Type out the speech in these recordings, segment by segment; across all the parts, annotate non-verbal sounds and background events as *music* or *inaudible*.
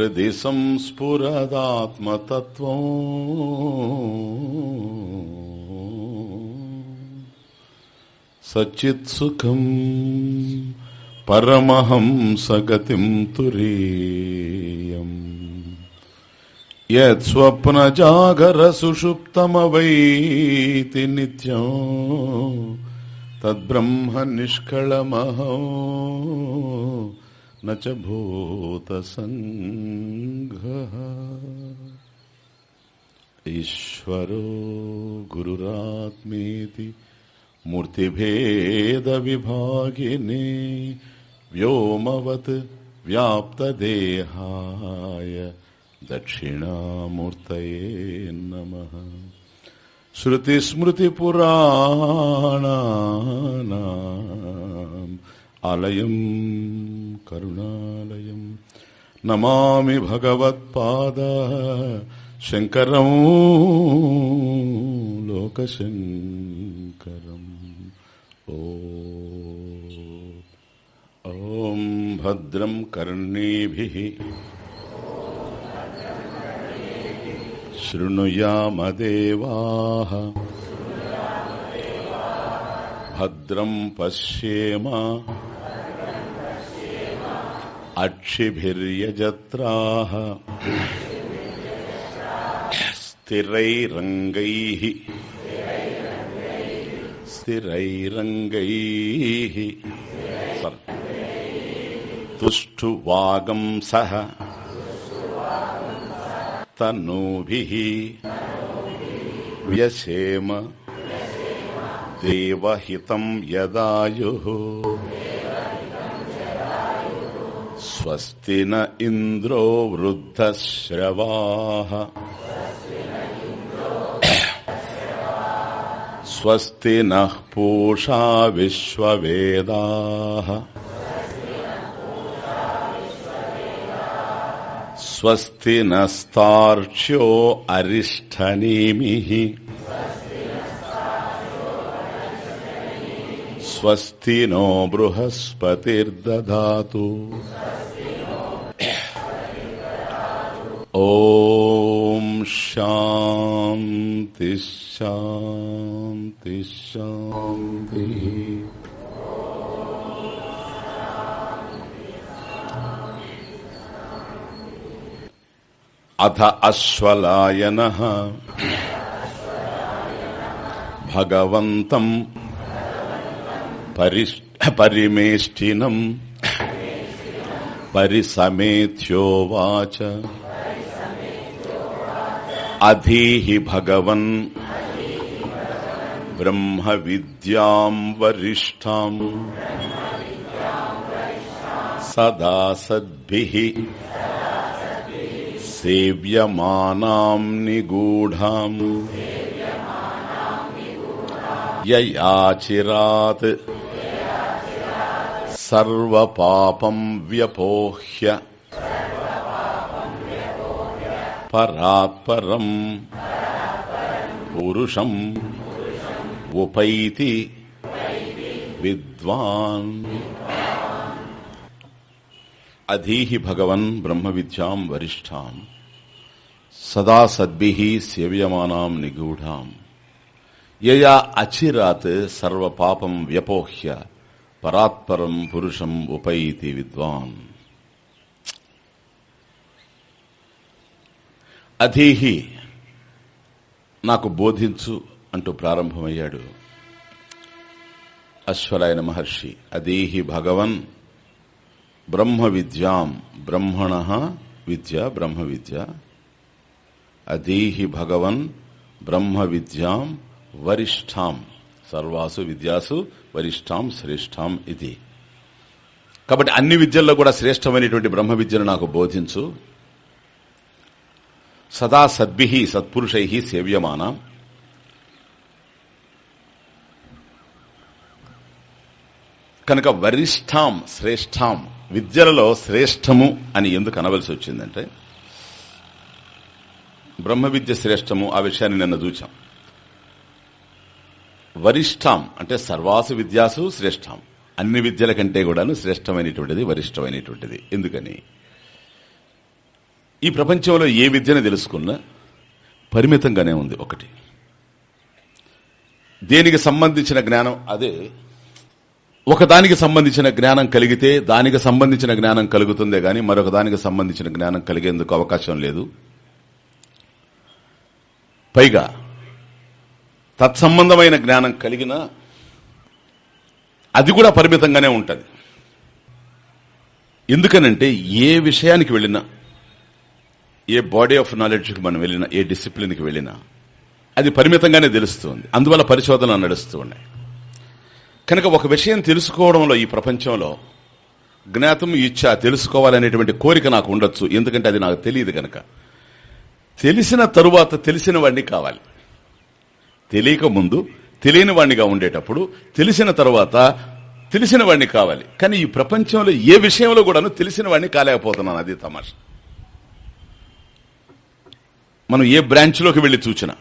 హృది సంస్ఫురదాత్మతత్వం సచిత్సుఖం పరమహంసగతిం తురీయం. యత్స్వప్నజాగరసుషుప్తమవైతి నిత్యం తద్బ్రహ్మ నిష్కళమహం. न च भूतसङ्घः ईश्वरो गुरुरात्मेति मूर्तिभेदविभागिने व्योमवत् व्याप्तदेहाय दक्षिणामूर्तये नमः श्रुतिस्मृतिपुराणानाम् ఆలయం కరుణాలయం. నమామి భగవత్పాద శంకరం లోకశంకరం. ఓం భద్రం కర్ణీభి. శృణుయామదేవా. భద్రం పశ్యేమ అక్షిభిర్యజత్రాः స్థిరైరంగై స్థిరైరంగైः తుష్టువాగంసः తనూభి వ్యసేమ దేవహితం యదాయు స్వస్తి న ఇంద్రో వృద్ధశ్రవా స్వస్తి నః పూషా విశ్వవేదా స్వస్తి నస్తార్క్ష్యో అరిష్టనేమి స్వస్తి నో బృహస్పతిర్దధాతు ఓం శాంతి శాంతి శాంతి అథ అశ్వలాయన భగవంతం పరిమేష్టినం పరిసమేత్యోవాచ అధీహి భగవన్ బ్రహ్మ విద్యాం వరిష్టాం సదా సద్భి సేవ్యమానాం నిగూఢాం యయాచిరాత్ సర్వపాపం వ్యపోహ్య పరాత్పరం పురుషం ఉపైతి విద్వాన్ అధీహి భగవన్ బ్రహ్మ విద్యాం వరిష్టాం సదా సద్భి సేవ్యమానాం నిగూఢాం యయా అచిరాత్ సర్వపాపం వ్యపోహ్య పరాత్పరం పురుషం ఉపైతి విద్వాన్. అధీహి నాకు బోధించు అంటూ ప్రారంభమయ్యాడు అశ్వరాయన మహర్షి. అధీహి భగవన్ బ్రహ్మ విద్యాం బ్రహ్మణ విద్య బ్రహ్మ విద్య. అధీహి భగవన్ బ్రహ్మ విద్యాం వరిష్టాం సర్వాసు విద్యాసు వరిష్టాం శ్రేష్టాం ఇది. కాబట్టి అన్ని విద్యల్లో కూడా శ్రేష్టమైనటువంటి బ్రహ్మ విద్యను నాకు బోధించు. సదా సద్భి సత్పురుషై సేవ్యమాన. కనుక వరిష్టాం శ్రేష్టాం విద్యలలో శ్రేష్టము అని ఎందుకు అనవలసి వచ్చిందంటే బ్రహ్మ విద్య శ్రేష్టము ఆ విషయాన్ని నిన్న చూచాం. వరిష్టాం అంటే సర్వాసు విద్యాసు శ్రేష్టం. అన్ని విద్యల కంటే కూడాను శ్రేష్టమైనటువంటిది వరిష్టమైనటువంటిది. ఎందుకని? ఈ ప్రపంచంలో ఏ విద్యను తెలుసుకున్నా పరిమితంగానే ఉంది ఒకటి. దేనికి సంబంధించిన జ్ఞానం? అదే ఒకదానికి సంబంధించిన జ్ఞానం కలిగితే దానికి సంబంధించిన జ్ఞానం కలుగుతుందే గాని మరొక దానికి సంబంధించిన జ్ఞానం కలిగేందుకు అవకాశం లేదు. పైగా తత్సంబంధమైన జ్ఞానం కలిగిన అది కూడా పరిమితంగానే ఉంటుంది. ఎందుకనంటే ఏ విషయానికి వెళ్ళినా ఏ బాడీ ఆఫ్ నాలెడ్జ్కి మనం వెళ్ళినా ఏ డిసిప్లిన్కి వెళ్ళినా అది పరిమితంగానే తెలుస్తుంది. అందువల్ల పరిశోధనలు నడుస్తూ ఉన్నాయి. కనుక ఒక విషయం తెలుసుకోవడంలో ఈ ప్రపంచంలో జ్ఞాతం ఇచ్చా తెలుసుకోవాలనేటువంటి కోరిక నాకు ఉండొచ్చు. ఎందుకంటే అది నాకు తెలియదు కనుక తెలిసిన తరువాత తెలిసిన వాడిని కావాలి. తెలియక ముందు తెలియని వాడినిగా ఉండేటప్పుడు తెలిసిన తర్వాత తెలిసిన వాడిని కావాలి. కానీ ఈ ప్రపంచంలో ఏ విషయంలో కూడాను తెలిసిన వాడిని కాలేకపోతున్నాను. అది తమాష. మనం ఏ బ్రాంచ్లోకి వెళ్ళి చూచినా.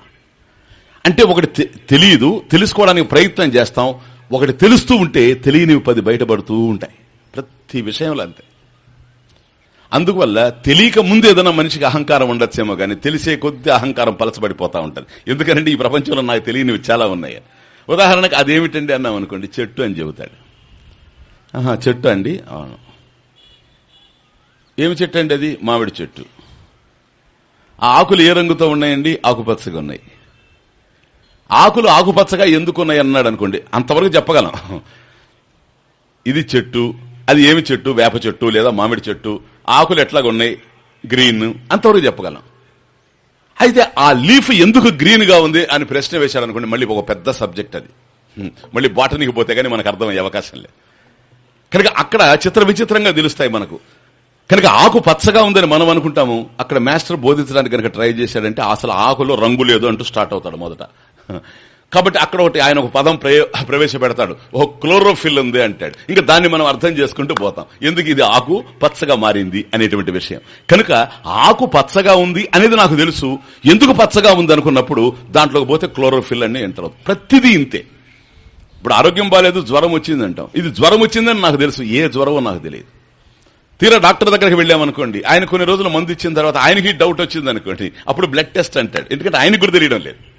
అంటే ఒకటి తెలియదు తెలుసుకోవడానికి ప్రయత్నం చేస్తాం. ఒకటి తెలుస్తూ ఉంటే తెలియనివి పది బయటపడుతూ ఉంటాయి. ప్రతి విషయంలో అంతే. అందువల్ల తెలియక ముందు ఏదైనా మనిషికి అహంకారం ఉండొచ్చేమో కానీ తెలిసే కొద్ది అహంకారం పలచబడిపోతూ ఉంటుంది. ఎందుకంటే ఈ ప్రపంచంలో నాకు తెలియనివి చాలా ఉన్నాయి. ఉదాహరణకు అదేమిటండి అన్నాం అనుకోండి చెట్టు అని చెబుతాడు. ఆహా చెట్టు అండి? అవును. ఏమి చెట్టు అండి అది? మామిడి చెట్టు. ఆ ఆకులు ఏ రంగుతో ఉన్నాయండి? ఆకుపచ్చగా ఉన్నాయి. ఆకులు ఆకుపచ్చగా ఎందుకున్నాయి అన్నాడు అనుకోండి అంతవరకు చెప్పగలం. ఇది చెట్టు అది ఏమి చెట్టు? వేప చెట్టు లేదా మామిడి చెట్టు? ఆకులు ఎట్లాగా ఉన్నాయి? గ్రీన్. అంతవరకు చెప్పగలం. అయితే ఆ లీఫ్ ఎందుకు గ్రీన్గా ఉంది అని ప్రశ్న వేశారనుకోండి అనుకోండి మళ్ళీ ఒక పెద్ద సబ్జెక్ట్ అది. మళ్ళీ బాటనీకి పోతే కానీ మనకు అర్థమయ్యే అవకాశం లేదు. కనుక అక్కడ చిత్ర విచిత్రంగా తెలుస్తాయి మనకు. కనుక ఆకు పచ్చగా ఉందని మనం అనుకుంటాము. అక్కడ మాస్టర్ బోధించడానికి కనుక ట్రై చేశాడంటే అసలు ఆకులో రంగు లేదు అంటూ స్టార్ట్ అవుతాడు మొదట. కాబట్టి అక్కడ ఒకటి ఆయన ఒక పదం ప్రవేశపెడతాడు. ఒక క్లోరోఫిల్ ఉంది అంటాడు. ఇంకా దాన్ని మనం అర్థం చేసుకుంటూ పోతాం. ఎందుకు ఇది ఆకు పచ్చగా మారింది అనేటువంటి విషయం. కనుక ఆకు పచ్చగా ఉంది అనేది నాకు తెలుసు. ఎందుకు పచ్చగా ఉంది అనుకున్నప్పుడు దాంట్లోకి పోతే క్లోరోఫిల్ అని ఎంటర్ ప్రతిదీ ఇంతే. ఇప్పుడు ఆరోగ్యం బాగాలేదు జ్వరం వచ్చింది అంటాం. ఇది జ్వరం వచ్చిందని నాకు తెలుసు. ఏ జ్వరమో నాకు తెలియదు. తీరా డాక్టర్ దగ్గరికి వెళ్ళామనుకోండి. ఆయన కొన్ని రోజులు మందు ఇచ్చిన తర్వాత ఆయనకి డౌట్ వచ్చింది అనుకోండి అప్పుడు బ్లడ్ టెస్ట్ అంటాడు. ఎందుకంటే ఆయనకు కూడా తెలియడం లేదు.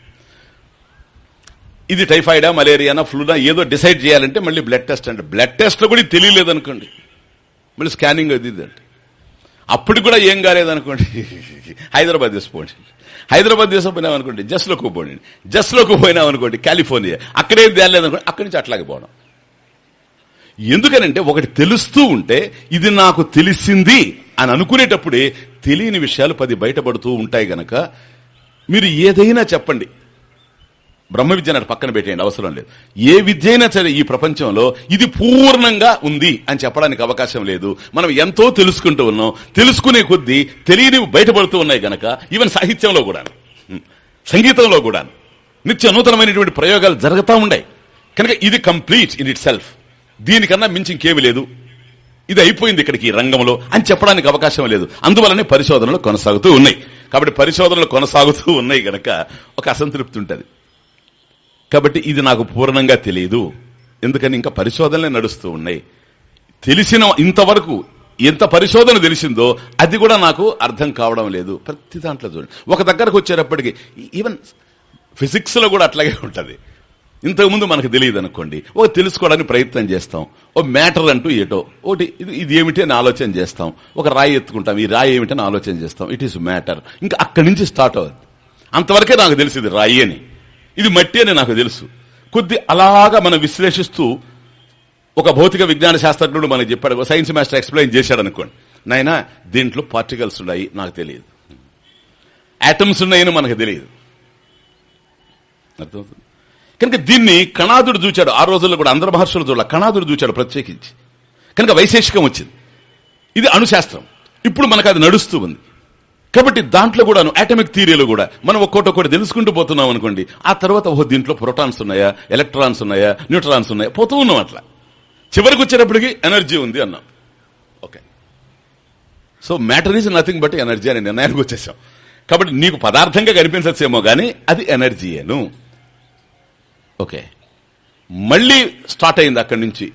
ఇది టైఫాయిడా మలేరియానా ఫ్లూనా ఏదో డిసైడ్ చేయాలంటే మళ్ళీ బ్లడ్ టెస్ట్ అంటే. బ్లడ్ టెస్ట్ కూడా తెలియలేదు అనుకోండి మళ్ళీ స్కానింగ్ అది అంటే. అప్పుడు కూడా ఏం కాలేదనుకోండి. *laughs* హైదరాబాద్ తీసుకోండి హైదరాబాద్ తీసుకుపోయినాం అనుకోండి జస్ట్లోకి పోండి. జస్ట్లోకి పోయినాం అనుకోండి కాలిఫోర్నియా. అక్కడేం తేలేదనుకోండి అక్కడి నుంచి అట్లాగే పోవడం. ఎందుకనంటే ఒకటి తెలుస్తూ ఉంటే ఇది నాకు తెలిసింది అని అనుకునేటప్పుడే తెలియని విషయాలు పది బయటపడుతూ ఉంటాయి గనక మీరు ఏదైనా చెప్పండి. బ్రహ్మ విద్య పక్కన పెట్టేయండి అవసరం లేదు. ఏ విద్య అయినా సరే ఈ ప్రపంచంలో ఇది పూర్ణంగా ఉంది అని చెప్పడానికి అవకాశం లేదు. మనం ఎంతో తెలుసుకుంటూ ఉన్నాం. తెలుసుకునే కొద్దీ తెలియని బయటపడుతూ ఉన్నాయి గనక ఈవెన్ సాహిత్యంలో కూడా సంగీతంలో కూడా నిత్య నూతనమైనటువంటి ప్రయోగాలు జరుగుతూ ఉన్నాయి. కనుక ఇది కంప్లీట్ ఇన్ ఇట్ సెల్ఫ్ దీనికన్నా మించి ఇంకేమి లేదు. ఇది అయిపోయింది ఇక్కడికి ఈ రంగంలో అని చెప్పడానికి అవకాశం లేదు. అందువల్లనే పరిశోధనలు కొనసాగుతూ ఉన్నాయి. కాబట్టి పరిశోధనలు కొనసాగుతూ ఉన్నాయి గనక ఒక అసంతృప్తి ఉంటుంది. కాబట్టి ఇది నాకు పూర్ణంగా తెలియదు ఎందుకని ఇంకా పరిశోధనలే నడుస్తూ ఉన్నాయి. తెలిసిన ఇంతవరకు ఎంత పరిశోధన తెలిసిందో అది కూడా నాకు అర్థం కావడం లేదు. ప్రతి దాంట్లో చూడండి. ఒక దగ్గరకు వచ్చేటప్పటికి ఈవెన్ ఫిజిక్స్లో కూడా అట్లాగే ఉంటుంది. ఇంతకుముందు మనకు తెలియదు అనుకోండి. ఓ తెలుసుకోవడానికి ప్రయత్నం చేస్తాం. ఓ మ్యాటర్ అంటూ ఏటో. ఒకటి ఇది ఇది ఏమిటి అని ఆలోచన చేస్తాం. ఒక రాయి ఎత్తుకుంటాం. ఈ రాయి ఏమిటని ఆలోచన చేస్తాం. ఇట్ ఈస్ మ్యాటర్ ఇంకా అక్కడి నుంచి స్టార్ట్ అవుతుంది అంతవరకే నాకు తెలిసింది రాయి అని. ఇది మట్టి అని నాకు తెలుసు. కొద్ది అలాగా మనం విశ్లేషిస్తూ ఒక భౌతిక విజ్ఞాన శాస్త్రజ్ఞుడు మనకు చెప్పాడు సైన్స్ మాస్టర్ ఎక్స్ప్లెయిన్ చేశాడు అనుకోండి నాయన దీంట్లో పార్టికల్స్ ఉన్నాయి నాకు తెలియదు. యాటమ్స్ ఉన్నాయని మనకు తెలియదు. అర్థమవుతుంది? కనుక దీన్ని కణాదుడు చూచాడు. ఆ రోజుల్లో కూడా అందరు మహర్షులు చూడాలి. కణాదుడు చూచాడు ప్రత్యేకించి. కనుక వైశేషికం వచ్చింది. ఇది అణుశాస్త్రం. ఇప్పుడు మనకు అది నడుస్తూ ఉంది. కాబట్టి దాంట్లో కూడాను అటమిక్ థియరీలో కూడా మనం ఒక్కోటి ఒక్కటి తెలుసుకుంటూ పోతున్నాం అనుకోండి. ఆ తర్వాత ఓహో దీంట్లో ప్రోటాన్స్ ఉన్నాయా? ఎలక్ట్రాన్స్ ఉన్నాయా? న్యూట్రాన్స్ ఉన్నాయా? పోతూ ఉన్నాం అట్లా. చివరికి వచ్చేటప్పటికి ఎనర్జీ ఉంది అన్నాం. Okay so matter is nothing but energy అనే నిర్ణయానికి వచ్చేసాం. కాబట్టి నీకు పదార్థంగా కనిపించచ్చేమో కానీ అది ఎనర్జీయేను ఓకే మళ్ళీ స్టార్ట్ అయింది అక్కడి నుంచి.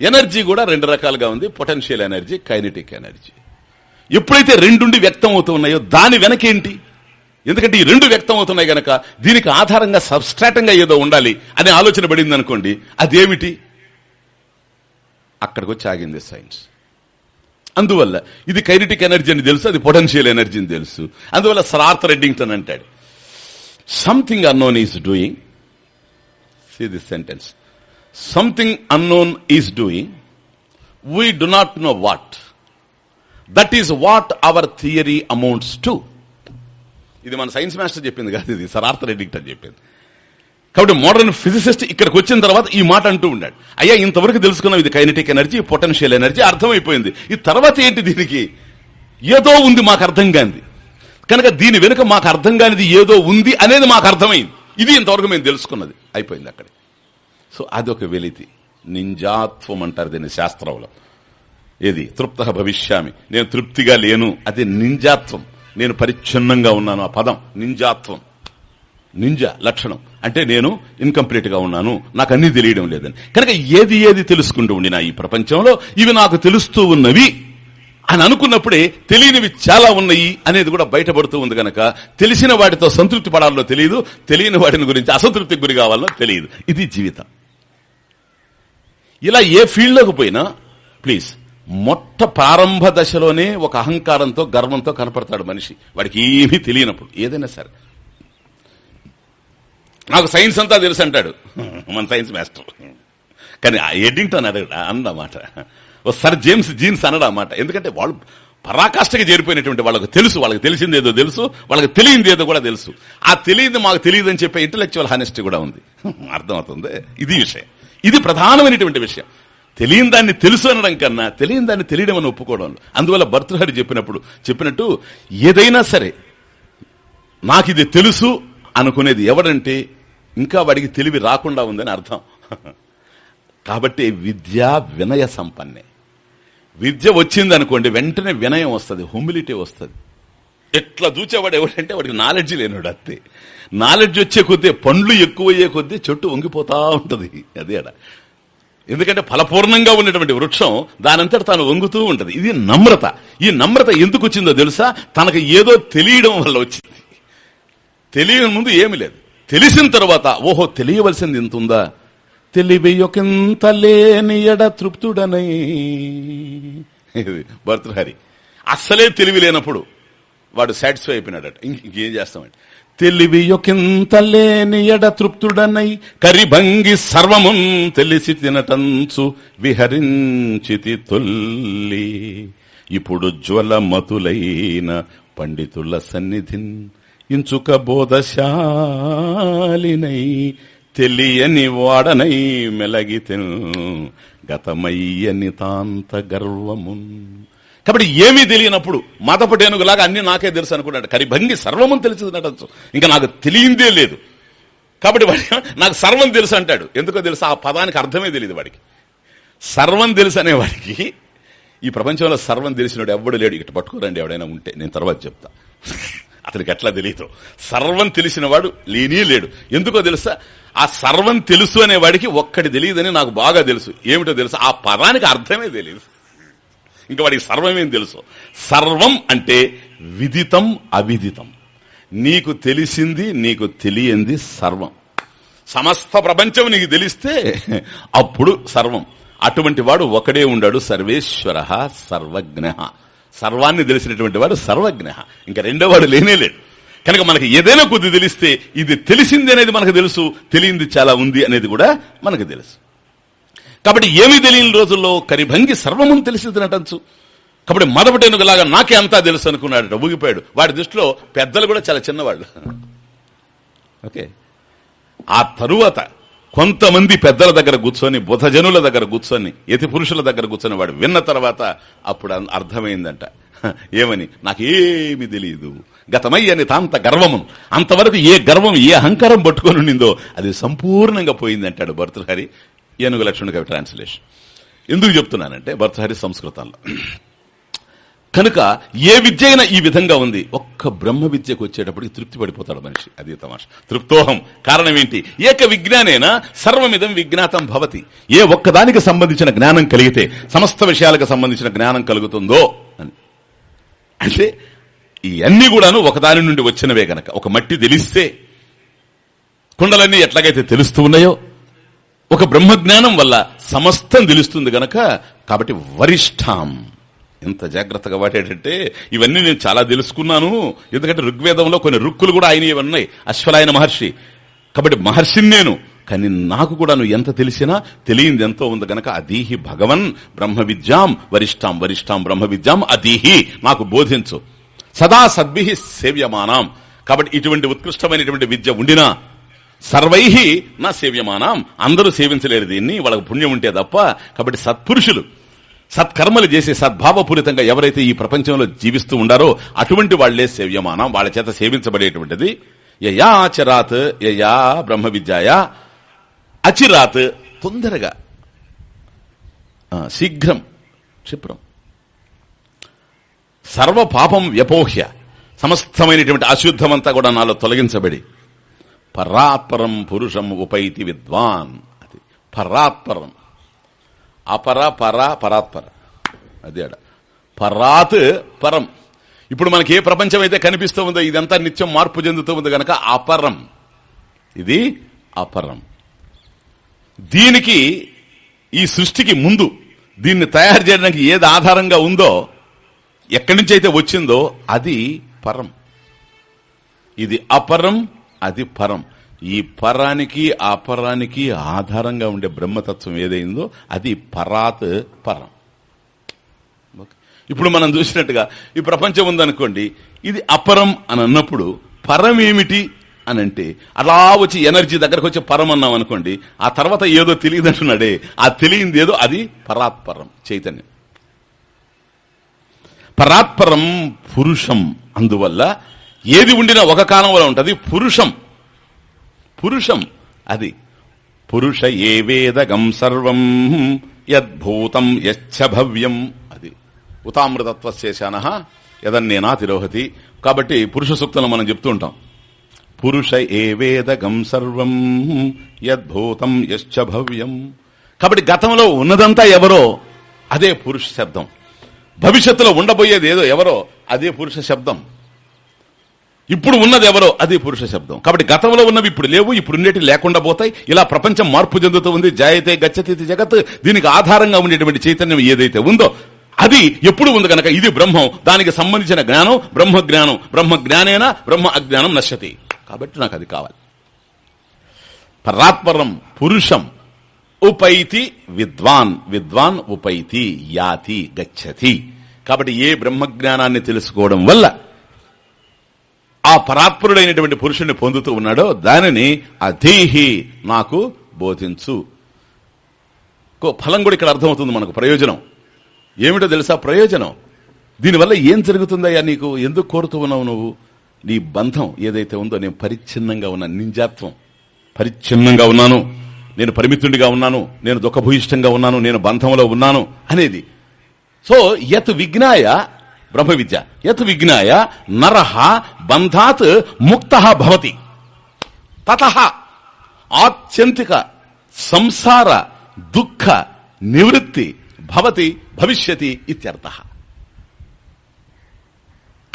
ఎనర్జీ కూడా రెండు రకాలుగా ఉంది. పొటెన్షియల్ ఎనర్జీ కైనెటిక్ ఎనర్జీ ఎప్పుడైతే రెండుండి వ్యక్తం అవుతున్నాయో దాని వెనకేంటి? ఎందుకంటే ఈ రెండు వ్యక్తం అవుతున్నాయి గనక దీనికి ఆధారంగా సబ్స్ట్రాటంగా ఏదో ఉండాలి అనే ఆలోచన పడింది అనుకోండి అదేమిటి? అక్కడికి వచ్చి ఆగింది సైన్స్. అందువల్ల ఇది కైనటిక్ ఎనర్జీ అని తెలుసు అది పొటెన్షియల్ ఎనర్జీ అని తెలుసు. అందువల్ల సరార్థ రెడ్డింగ్టన్ అంటాడు something unknown is doing see this sentence something unknown is doing we do not know what that is what our theory amounts to ఇది మన సైన్స్ మాస్టర్ చెప్పింది కాదు ఇది సర్ ఆర్థర్ ఎడిక్టర్ చెప్పింది. కాబట్టి మోడర్న్ ఫిజిసిస్ట్ ఇక్కడికి వచ్చిన తర్వాత ఈ మాట అంటూ ఉన్నాడు. అయ్యా ఇంతవరకు తెలుసుకున్నాం ఇది కైనటిక్ ఎనర్జీ పొటెన్షియల్ ఎనర్జీ అర్థమైపోయింది. ఈ తర్వాత ఏంటి దీనికి? ఏదో ఉంది మాకు అర్థం కానిది. కనుక దీని వెనుక మాకు అర్థం కానిది ఏదో ఉంది అనేది మాకు అర్థమైంది. ఇది ఇంతవరకు మేము తెలుసుకున్నది. అయిపోయింది అక్కడ. సో అదొక వెలితి. నింజాత్వం అంటారు దీన్ని శాస్త్రంలో ఏది? తృప్త భవిష్యామి. నేను తృప్తిగా లేను. అది నింజాత్వం. నేను పరిచ్ఛిన్నంగా ఉన్నాను. ఆ పదం నింజాత్వం. నింజ లక్షణం. అంటే నేను ఇన్కంప్లీట్గా ఉన్నాను. నాకు అన్ని తెలియడం లేదని. కనుక ఏది ఏది తెలుసుకుంటూ ఉండినా ఈ ప్రపంచంలో ఇవి నాకు తెలుస్తూ ఉన్నవి అని అనుకున్నప్పుడే తెలియనివి చాలా ఉన్నాయి అనేది కూడా బయటపడుతూ ఉంది గనక తెలిసిన వాటితో సంతృప్తి పడాలో తెలియదు. తెలియని వాటిని గురించి అసంతృప్తికి గురి కావాలో తెలియదు. ఇది జీవితం. ఇలా ఏ ఫీల్డ్లోకి పోయినా ప్లీజ్ మొట్ట ప్రారంభ దశలోనే ఒక అహంకారంతో గర్వంతో కనపడతాడు మనిషి. వాడికి ఏమీ తెలియనప్పుడు ఏదైనా సరే. నాకు సైన్స్ అంతా తెలుసు అంటాడు. మన సైన్స్ మాస్టర్. కానీ ఆ ఎడ్డింగ్టన్ అడగడు అన్నమాట. ఓ సర్ జేమ్స్ జీన్స్ అనడు అన్నమాట ఎందుకంటే వాళ్ళు పరాకాష్ఠకి చేరిపోయినటువంటి వాళ్ళకి తెలుసు వాళ్ళకి తెలిసింది ఏదో తెలుసు వాళ్ళకి తెలియంది ఏదో కూడా తెలుసు. ఆ తెలియదు మాకు తెలియదు అని చెప్పే ఇంటలెక్చువల్ హానెస్టీ కూడా ఉంది. అర్థమవుతుంది? ఇది విషయం. ఇది ప్రధానమైనటువంటి విషయం. తెలియని దాన్ని తెలుసు అనడం కన్నా తెలియని దాన్ని తెలియడం అని ఒప్పుకోవడం. అందువల్ల భర్తృహరి చెప్పినప్పుడు చెప్పినట్టు ఏదైనా సరే నాకు ఇది తెలుసు అనుకునేది ఎవడంటే ఇంకా వాడికి తెలివి రాకుండా ఉందని అర్థం. కాబట్టి విద్య వినయ సంపన్నే. విద్య వచ్చింది అనుకోండి వెంటనే వినయం వస్తుంది హ్యూమిలిటీ వస్తుంది. ఎట్లా చూచేవాడు ఎవడంటే వాడికి నాలెడ్జ్ లేనివాడు అంతే. నాలెడ్జ్ వచ్చే కొద్దీ పండ్లు ఎక్కువయ్యే కొద్దీ చెట్టు వంగిపోతా ఉంటది. అదే అడ ఎందుకంటే ఫలపూర్ణంగా ఉన్నటువంటి వృక్షం దానంతట తాను వంగుతూ ఉంటది. ఇది నమ్రత. ఈ నమ్రత ఎందుకు వచ్చిందో తెలుసా? తనకు ఏదో తెలియడం వల్ల వచ్చింది. తెలియని ముందు ఏమి లేదు. తెలిసిన తర్వాత ఓహో తెలియవలసింది ఇంత ఉందా? తెలివి ఒకంత లేని ఎడ తృప్తుడనై. భర్తృహరి అస్సలే తెలివి లేనప్పుడు వాడు సాటిస్ఫై అయిపోయినాడట. ఇంకేం చేస్తామండి? తెలివి ఒకంత లేని ఎడ తృప్తుడనై కరిభంగి సర్వమున్ తెలిసి తినటంచు విహరించితి తొల్లి. ఇప్పుడు జ్వలమతులైన పండితుల సన్నిధిన్ ఇంచుక బోధశాలినై తెలియని వాడనై మెలగితిన్ గతమయ్యని తాంత గర్వమున్. కాబట్టి ఏమీ తెలియనప్పుడు మతపటేనుగులాగా అన్ని నాకే తెలుసు అనుకున్నాడు. కరిభంగి సర్వము తెలిసి. నటచ్చు ఇంకా నాకు తెలియందే లేదు. కాబట్టి వాడి నాకు సర్వం తెలుసు అంటాడు. ఎందుకో తెలుసు? ఆ పదానికి అర్థమే తెలియదు వాడికి. సర్వం తెలుసు అనేవాడికి ఈ ప్రపంచంలో సర్వం తెలిసినాడు ఎవడు లేడు. ఇటు పట్టుకోరండి ఎవడైనా ఉంటే నేను తర్వాత చెప్తా. అతనికి ఎట్లా తెలియదు సర్వం తెలిసిన వాడు లేనే లేడు. ఎందుకో తెలుసా? ఆ సర్వం తెలుసు అనేవాడికి ఒక్కటి తెలియదని నాకు బాగా తెలుసు. ఏమిటో తెలుసు? ఆ పదానికి అర్థమే తెలియదు ఇంకా వాడికి సర్వమేం తెలుసు? సర్వం అంటే విదితం అవిదితం. నీకు తెలిసింది నీకు తెలియంది సర్వం. సమస్త ప్రపంచం నీకు తెలిస్తే అప్పుడు సర్వం. అటువంటి వాడు ఒకడే ఉండాడు సర్వేశ్వర సర్వజ్ఞ. సర్వాన్ని తెలిసినటువంటి వాడు సర్వజ్ఞ. ఇంకా రెండో వాడు లేనేలేడు కనుక మనకి ఏదైనా కొద్ది తెలిస్తే ఇది తెలిసింది అనేది మనకు తెలుసు తెలియంది చాలా ఉంది అనేది కూడా మనకు తెలుసు. కాబట్టి ఏమీ తెలియని రోజుల్లో కరిభంగి సర్వమును తెలిసి తినటంచు కాబట్టి మొదపటేనుగులాగా నాకే అంతా తెలుసు అనుకున్నాడు. ఊగిపోయాడు. వాడి దృష్టిలో పెద్దలు కూడా చాలా చిన్నవాళ్ళు. ఓకే. ఆ తరువాత కొంతమంది పెద్దల దగ్గర కూర్చొని బుధజనుల దగ్గర కూర్చొని యతి పురుషుల దగ్గర కూర్చొని వాడు విన్న తర్వాత అప్పుడు అర్థమైందంట. *laughs* ఏమని? నాకేమి తెలియదు గతమయ్యని తాంత గర్వము అంతవరకు ఏ గర్వం ఏ అహంకారం పట్టుకొని ఉండిందో అది సంపూర్ణంగా పోయిందంటాడు భర్తృహరి ఏనుగు లక్ష్మణ్ కవి ట్రాన్స్లేషన్ ఎందుకు చెప్తున్నానంటే భర్తహరి సంస్కృతంలో. కనుక ఏ విద్య అయినా ఈ విధంగా ఉంది ఒక్క బ్రహ్మ విద్యకు వచ్చేటప్పటికి తృప్తి పడిపోతాడు మనిషి. అది తమాష. తృప్తోహం. కారణం ఏంటి? ఏక విజ్ఞానేన సర్వమిదం విజ్ఞాతం భవతి. ఏ ఒక్కదానికి సంబంధించిన జ్ఞానం కలిగితే సమస్త విషయాలకు సంబంధించిన జ్ఞానం కలుగుతుందో అని. అంటే అన్ని కూడాను ఒకదాని నుండి వచ్చినవే గనక. ఒక మట్టి తెలిస్తే కుండలన్నీ ఎట్లాగైతే తెలుస్తూ ఉన్నాయో ఒక బ్రహ్మజ్ఞానం వల్ల సమస్తం తెలుస్తుంది గనక కాబట్టి వరిష్టాం ఎంత జాగ్రత్తగా వాడేటంటే ఇవన్నీ నేను చాలా తెలుసుకున్నాను. ఎందుకంటే ఋగ్వేదంలో కొన్ని రుక్కులు కూడా ఆయన ఉన్నాయి. అశ్వలాయన మహర్షి. కాబట్టి మహర్షిని నేను. కానీ నాకు కూడా నువ్వు ఎంత తెలిసినా తెలియంది ఎంతో ఉంది గనక అదీహి భగవన్ బ్రహ్మ విద్యాం వరిష్టాం వరిష్టాం బ్రహ్మ విద్యాం అదీహి. నాకు బోధించు. సదా సద్భి సేవ్యమానం. కాబట్టి ఇటువంటి ఉత్కృష్టమైనటువంటి విద్య ఉండినా సర్వైహి నా సేవ్యమానం. అందరూ సేవించలేరు దీన్ని వాళ్ళకు పుణ్యం ఉంటే తప్ప కాబట్టి సత్పురుషులు సత్కర్మలు చేసి సద్భావపూరితంగా ఎవరైతే ఈ ప్రపంచంలో జీవిస్తూ ఉండారో అటువంటి వాళ్ళే సేవ్యమానం. వాళ్ళ చేత సేవించబడేటువంటిది. యయా ఆచరాత్ యయా బ్రహ్మ విద్యాయా అచిరాత్ తొందరగా శీఘ్రం క్షిప్రం. సర్వ పాపం వ్యపోహ్య. సమస్తమైనటువంటి అశుద్ధమంతా కూడా నాలో తొలగించబడి పరాత్పరం పురుషం ఉపైతి విద్వాన్. అది పరాత్పరం. అపర పర పరాత్పర. అది అడ. పరాత్ పరం. ఇప్పుడు మనకి ఏ ప్రపంచం అయితే కనిపిస్తూ ఉందో ఇదంతా నిత్యం మార్పు చెందుతూ ఉంది కనుక అపరం. ఇది అపరం. దీనికి ఈ సృష్టికి ముందు దీన్ని తయారు చేయడానికి ఏది ఆధారంగా ఉందో ఎక్కడి నుంచి అయితే వచ్చిందో అది పరం. ఇది అపరం అది పరం. ఈ పరానికి అపరానికి ఆధారంగా ఉండే బ్రహ్మతత్వం ఏదైందో అది పరాత్ పరం. ఇప్పుడు మనం చూసినట్టుగా ఈ ప్రపంచం ఉందనుకోండి ఇది అపరం అని అన్నప్పుడు పరం ఏమిటి అని అంటే అలా వచ్చి ఎనర్జీ దగ్గరకు వచ్చి పరం అన్నాం అనుకోండి ఆ తర్వాత ఏదో తెలియదు అంటున్నాడే. ఆ తెలియంది ఏదో అది పరాత్పరం చైతన్యం. పరాత్పరం పురుషం. అందువల్ల ఏది ఉండినా ఒక కాలంలో ఉంటుంది. పురుషం. పురుషం. అది. పురుష ఏ వేదగం సర్వం యద్భూతం యచ్చ భవ్యం. అది. ఉతామృతత్వశేషాన యదన్నేనా తిరోహతి కాబట్టి పురుష సూక్తంలో మనం చెప్తూ ఉంటాం. పురుష ఏ వేదగం సర్వం యద్భూతం యశ్చ భవ్యం. కాబట్టి గతంలో ఉన్నదంతా ఎవరో అదే పురుష శబ్దం. భవిష్యత్తులో ఉండబోయేది ఏదో ఎవరో అదే పురుష శబ్దం. ఇప్పుడు ఉన్నది ఎవరో అదే పురుష శబ్దం. కాబట్టి గతంలో ఉన్నవి ఇప్పుడు లేవు ఇప్పుడు ఉండేటి లేకుండా పోతాయి. ఇలా ప్రపంచం మార్పు చెందుతూ ఉంది. జాయతే గచ్చతి జగత్. దీనికి ఆధారంగా ఉండేటువంటి చైతన్యం ఏదైతే ఉందో అది ఎప్పుడు ఉంది కనుక ఇది బ్రహ్మం. దానికి సంబంధించిన జ్ఞానం బ్రహ్మ జ్ఞానం బ్రహ్మ జ్ఞానేనా బ్రహ్మ అజ్ఞానం నశ్యతి. కాబట్టి నాకు అది కావాలి. పరాత్పరం పురుషం ఉపైతి విద్వాన్. విద్వాన్ ఉపైతి యాతి గచ్చతి. కాబట్టి ఏ బ్రహ్మజ్ఞానాన్ని తెలుసుకోవడం వల్ల ఆ పరాత్పరుడైనటువంటి పురుషుణ్ణి పొందుతూ ఉన్నాడో దానిని అధీహి నాకు బోధించు. ఫలం కూడా ఇక్కడ అర్థమవుతుంది మనకు ప్రయోజనం. ఏమిటో తెలుసా? ప్రయోజనం. దీనివల్ల ఏం జరుగుతుందయ్యా నీకు? ఎందుకు కోరుతూ ఉన్నావు నువ్వు? నీ బంధం ఏదైతే ఉందో నేను పరిచ్ఛిన్నంగా ఉన్నా నింజాత్వం. పరిచ్ఛిన్నంగా ఉన్నాను. నేను పరిమితుడిగా ఉన్నాను. నేను దుఃఖభూయిష్టంగా ఉన్నాను. నేను బంధంలో ఉన్నాను అనేది. సో యత్ విజ్ఞాయ బ్రహ్మ విద్య యత్ విజ్ఞాయ నరహ బంధాత్ ముక్త భవతి తత ఆత్యంతిక సంసార దుఃఖ నివృత్తి భవతి భవిష్యతి ఇత్యర్థ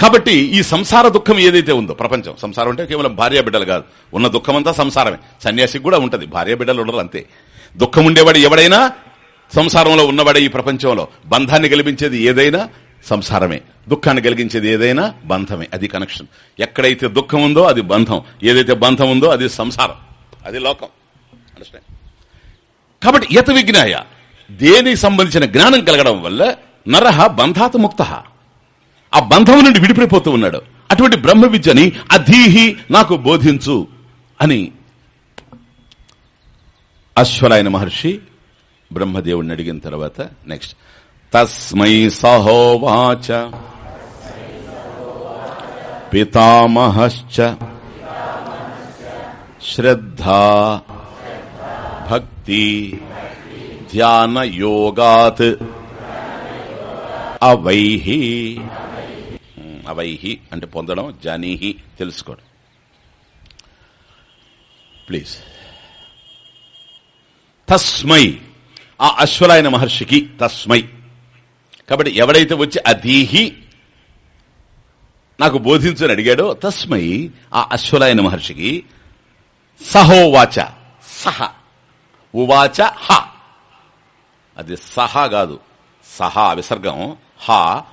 కాబట్టి ఈ సంసార దుఃఖం ఏదైతే ఉందో ప్రపంచం సంసారం అంటే కేవలం భార్య బిడ్డలు కాదు. ఉన్న దుఃఖం అంతా సంసారమే. సన్యాసికి కూడా ఉంటుంది భార్య బిడ్డలు ఉండరు అంతే. దుఃఖం ఉండేవాడు ఎవడైనా సంసారంలో ఉన్నవాడే ఈ ప్రపంచంలో. బంధాన్ని గెలిపించేది ఏదైనా సంసారమే. దుఃఖాన్ని కలిగించేది ఏదైనా బంధమే అది కనెక్షన్ ఎక్కడైతే దుఃఖం ఉందో అది బంధం. ఏదైతే బంధం ఉందో అది సంసారం. అది లోకం. కాబట్టి యత విజ్ఞాయ దేనికి సంబంధించిన జ్ఞానం కలగడం వల్ల నరహ బంధాత ముక్త. ఆ బంధం నుండి విడిపడిపోతూ ఉన్నాడు. అటువంటి బ్రహ్మ విద్యని అధీహి నాకు బోధించు అని అశ్వరాయన మహర్షి బ్రహ్మదేవుడిని అడిగిన తర్వాత నెక్స్ట్ తస్మై సహోవాచ పితామహశ్చ శ్రద్ధా భక్తి ధ్యాన యోగాత్ అవైహి అవైహి అంటే పొందడం జానీహి తెలుసుకోవడం. ప్లీజ్. తస్మై. ఆ అశ్వరాయన మహర్షికి తస్మై. కాబట్టి ఎవడైతే వచ్చి అధీహి నాకు బోధించని అడిగాడో తస్మై ఆ అశ్వలాయన మహర్షికి సహోవాచ సహ ఉవాచ హ. అది సహ కాదు. సహ విసర్గం. హ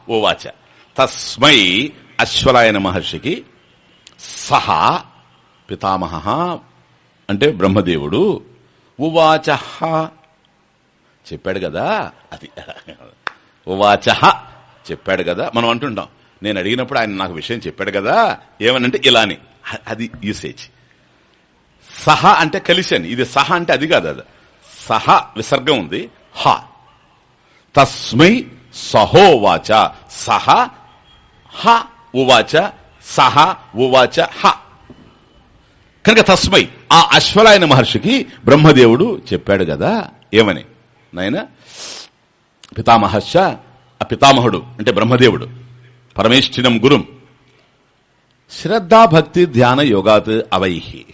ఉవాచ. తస్మై అశ్వలాయన మహర్షికి సహ పితామహ అంటే బ్రహ్మదేవుడు. ఉవాచ చెప్పాడు కదా? అది ఉవాచ చెప్పాడు కదా మనం అంటుంటాం. నేను అడిగినప్పుడు ఆయన నాకు విషయం చెప్పాడు కదా ఏమనంటే ఇలాని. అది యూసేజ్ సహ అంటే అని ఇది సహ అంటే అది కాదు అది. సహ విసర్గం ఉంది. హ. తస్మై సహోవాచ సహ హ ఉవాచ సహ ఉవాచ హ. కనుక తస్మై ఆ అశ్వరాయన మహర్షికి బ్రహ్మదేవుడు చెప్పాడు కదా ఏమని? నాయన పితామహర్ష ఆ పితామహుడు అంటే బ్రహ్మదేవుడు. పరమేష్ఠినం గురుం. శ్రద్ధాభక్తి ధ్యాన యోగాత్ అవైహి.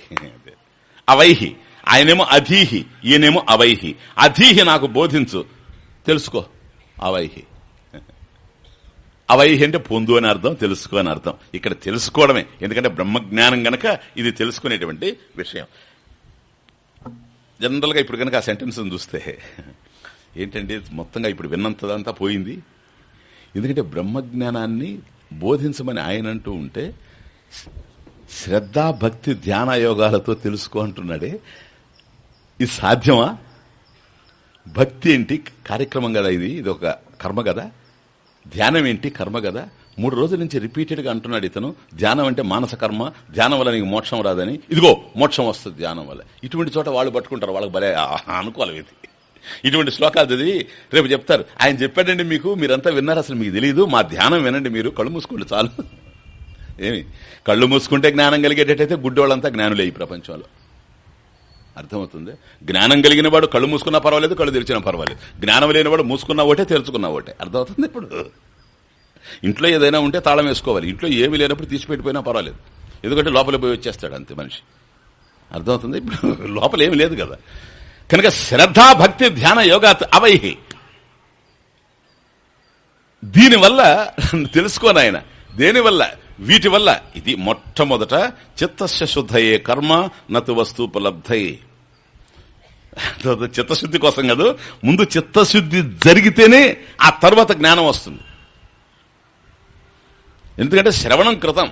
అవైహి. ఆయనేమో అధీహి ఈయనేమో అవైహి. అధీహి నాకు బోధించు. తెలుసుకో. అవైహి. అవైహి అంటే పొందు అని అర్థం తెలుసుకో అని అర్థం. ఇక్కడ తెలుసుకోవడమే. ఎందుకంటే బ్రహ్మజ్ఞానం గనక ఇది తెలుసుకునేటువంటి విషయం. జనరల్గా ఇప్పుడు కనుక ఆ సెంటెన్స్ చూస్తే ఏంటంటే మొత్తంగా ఇప్పుడు విన్నంతదంతా పోయింది. ఎందుకంటే బ్రహ్మజ్ఞానాన్ని బోధించమని ఆయన అంటూ ఉంటే శ్రద్ధ భక్తి ధ్యాన యోగాలతో తెలుసుకో అంటున్నాడే. ఇది సాధ్యమా? భక్తి ఏంటి? కార్యక్రమం కదా ఇది. ఇది ఒక కర్మ కదా. ధ్యానం ఏంటి? కర్మ కదా. మూడు రోజుల నుంచి రిపీటెడ్గా అంటున్నాడు ఇతను. ధ్యానం అంటే మానస కర్మ. ధ్యానం వల్ల నీకు మోక్షం రాదని. ఇదిగో మోక్షం వస్తుంది ధ్యానం వల్ల. ఇటువంటి చోట వాళ్ళు పట్టుకుంటారు. వాళ్ళకి భలే అనుకోవాలి ఇది. ఇటువంటి శ్లోకాలు చదివి రేపు చెప్తారు. ఆయన చెప్పాడండి మీకు మీరంతా విన్నారు అసలు మీకు తెలియదు మా ధ్యానం వినండి మీరు కళ్ళు మూసుకోండి చాలు. ఏమి? కళ్ళు మూసుకుంటే జ్ఞానం కలిగేటట్టయితే గుడ్డోళ్ళంతా జ్ఞానులే ఈ ప్రపంచంలో. అర్థమవుతుంది? జ్ఞానం కలిగిన వాడు కళ్ళు మూసుకున్నా పర్వాలేదు కళ్ళు తెరిచినా పర్వాలేదు. జ్ఞానం లేనివాడు మూసుకున్నా ఒకటే తెరుచుకున్నా ఒకటే అర్థమవుతుంది ఇప్పుడు? ఇంట్లో ఏదైనా ఉంటే తాళం వేసుకోవాలి. ఇంట్లో ఏమీ లేనప్పుడు తీసిపెట్టిపోయినా పర్వాలేదు. ఎందుకంటే లోపల పోయి వచ్చేస్తాడు అంతే మనిషి. అర్థమవుతుంది ఇప్పుడు? లోపల ఏమి లేదు కదా. కనుక శ్రద్ధా భక్తి ధ్యాన యోగా అవైహి. దీనివల్ల *laughs* తెలుసుకోను ఆయన దేనివల్ల వీటి వల్ల ఇది మొట్టమొదట చిత్తస్య శుద్ధయే కర్మ నతు వస్తుపలబ్ధయే చిత్తశుద్ధి కోసం కాదు ముందు చిత్తశుద్ధి జరిగితేనే ఆ తర్వాత జ్ఞానం వస్తుంది. ఎందుకంటే శ్రవణం కృతం.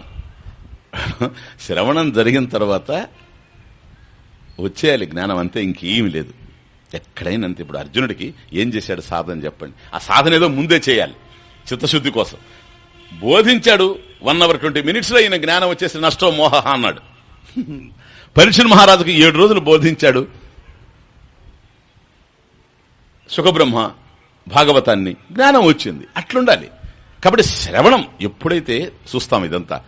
*laughs* శ్రవణం జరిగిన తర్వాత వచ్చేయాలి. జ్ఞానం అంతే ఇంకేమీ లేదు. ఎక్కడైనా అంతే. ఇప్పుడు అర్జునుడికి ఏం చేశాడు సాధన చెప్పండి. ఆ సాధన ఏదో ముందే చేయాలి. చిత్తశుద్ధి కోసం. బోధించాడు వన్ అవర్ ట్వంటీ మినిట్స్లో ఈయన జ్ఞానం వచ్చేసి నష్టం మోహ అన్నాడు. పరీక్ష మహారాజుకి ఏడు రోజులు బోధించాడు. సుఖబ్రహ్మ భాగవతాన్ని జ్ఞానం వచ్చింది. అట్లుండాలి. కాబట్టి శ్రవణం ఎప్పుడైతే చూస్తాం ఇదంతా.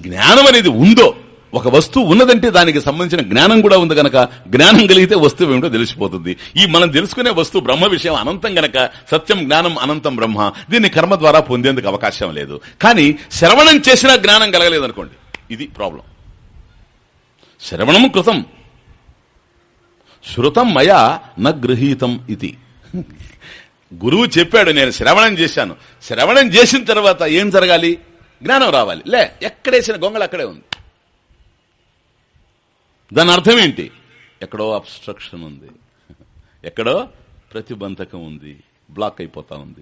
జ్ఞానం అనేది ఉందో ఒక వస్తువు ఉన్నదంటే దానికి సంబంధించిన జ్ఞానం కూడా ఉంది గనక జ్ఞానం కలిగితే వస్తువు ఏమిటో తెలిసిపోతుంది. ఈ మనం తెలుసుకునే వస్తువు బ్రహ్మ విషయం అనంతం గనక సత్యం జ్ఞానం అనంతం బ్రహ్మ. దీన్ని కర్మ ద్వారా పొందేందుకు అవకాశం లేదు. కానీ శ్రవణం చేసినా జ్ఞానం కలగలేదు అనుకోండి. ఇది ప్రాబ్లం శ్రవణం కృతం. శృతం మయా న గృహీతం ఇది. గురువు చెప్పాడు నేను శ్రవణం చేశాను. శ్రవణం చేసిన తర్వాత ఏం జరగాలి? జ్ఞానం రావాలి. లే ఎక్కడేసిన గొంగళ అక్కడే ఉంది. దాని అర్థం ఏంటి ఎక్కడో అబ్స్ట్రక్షన్ ఉంది. ఎక్కడో ప్రతిబంధకం ఉంది. బ్లాక్ అయిపోతా ఉంది.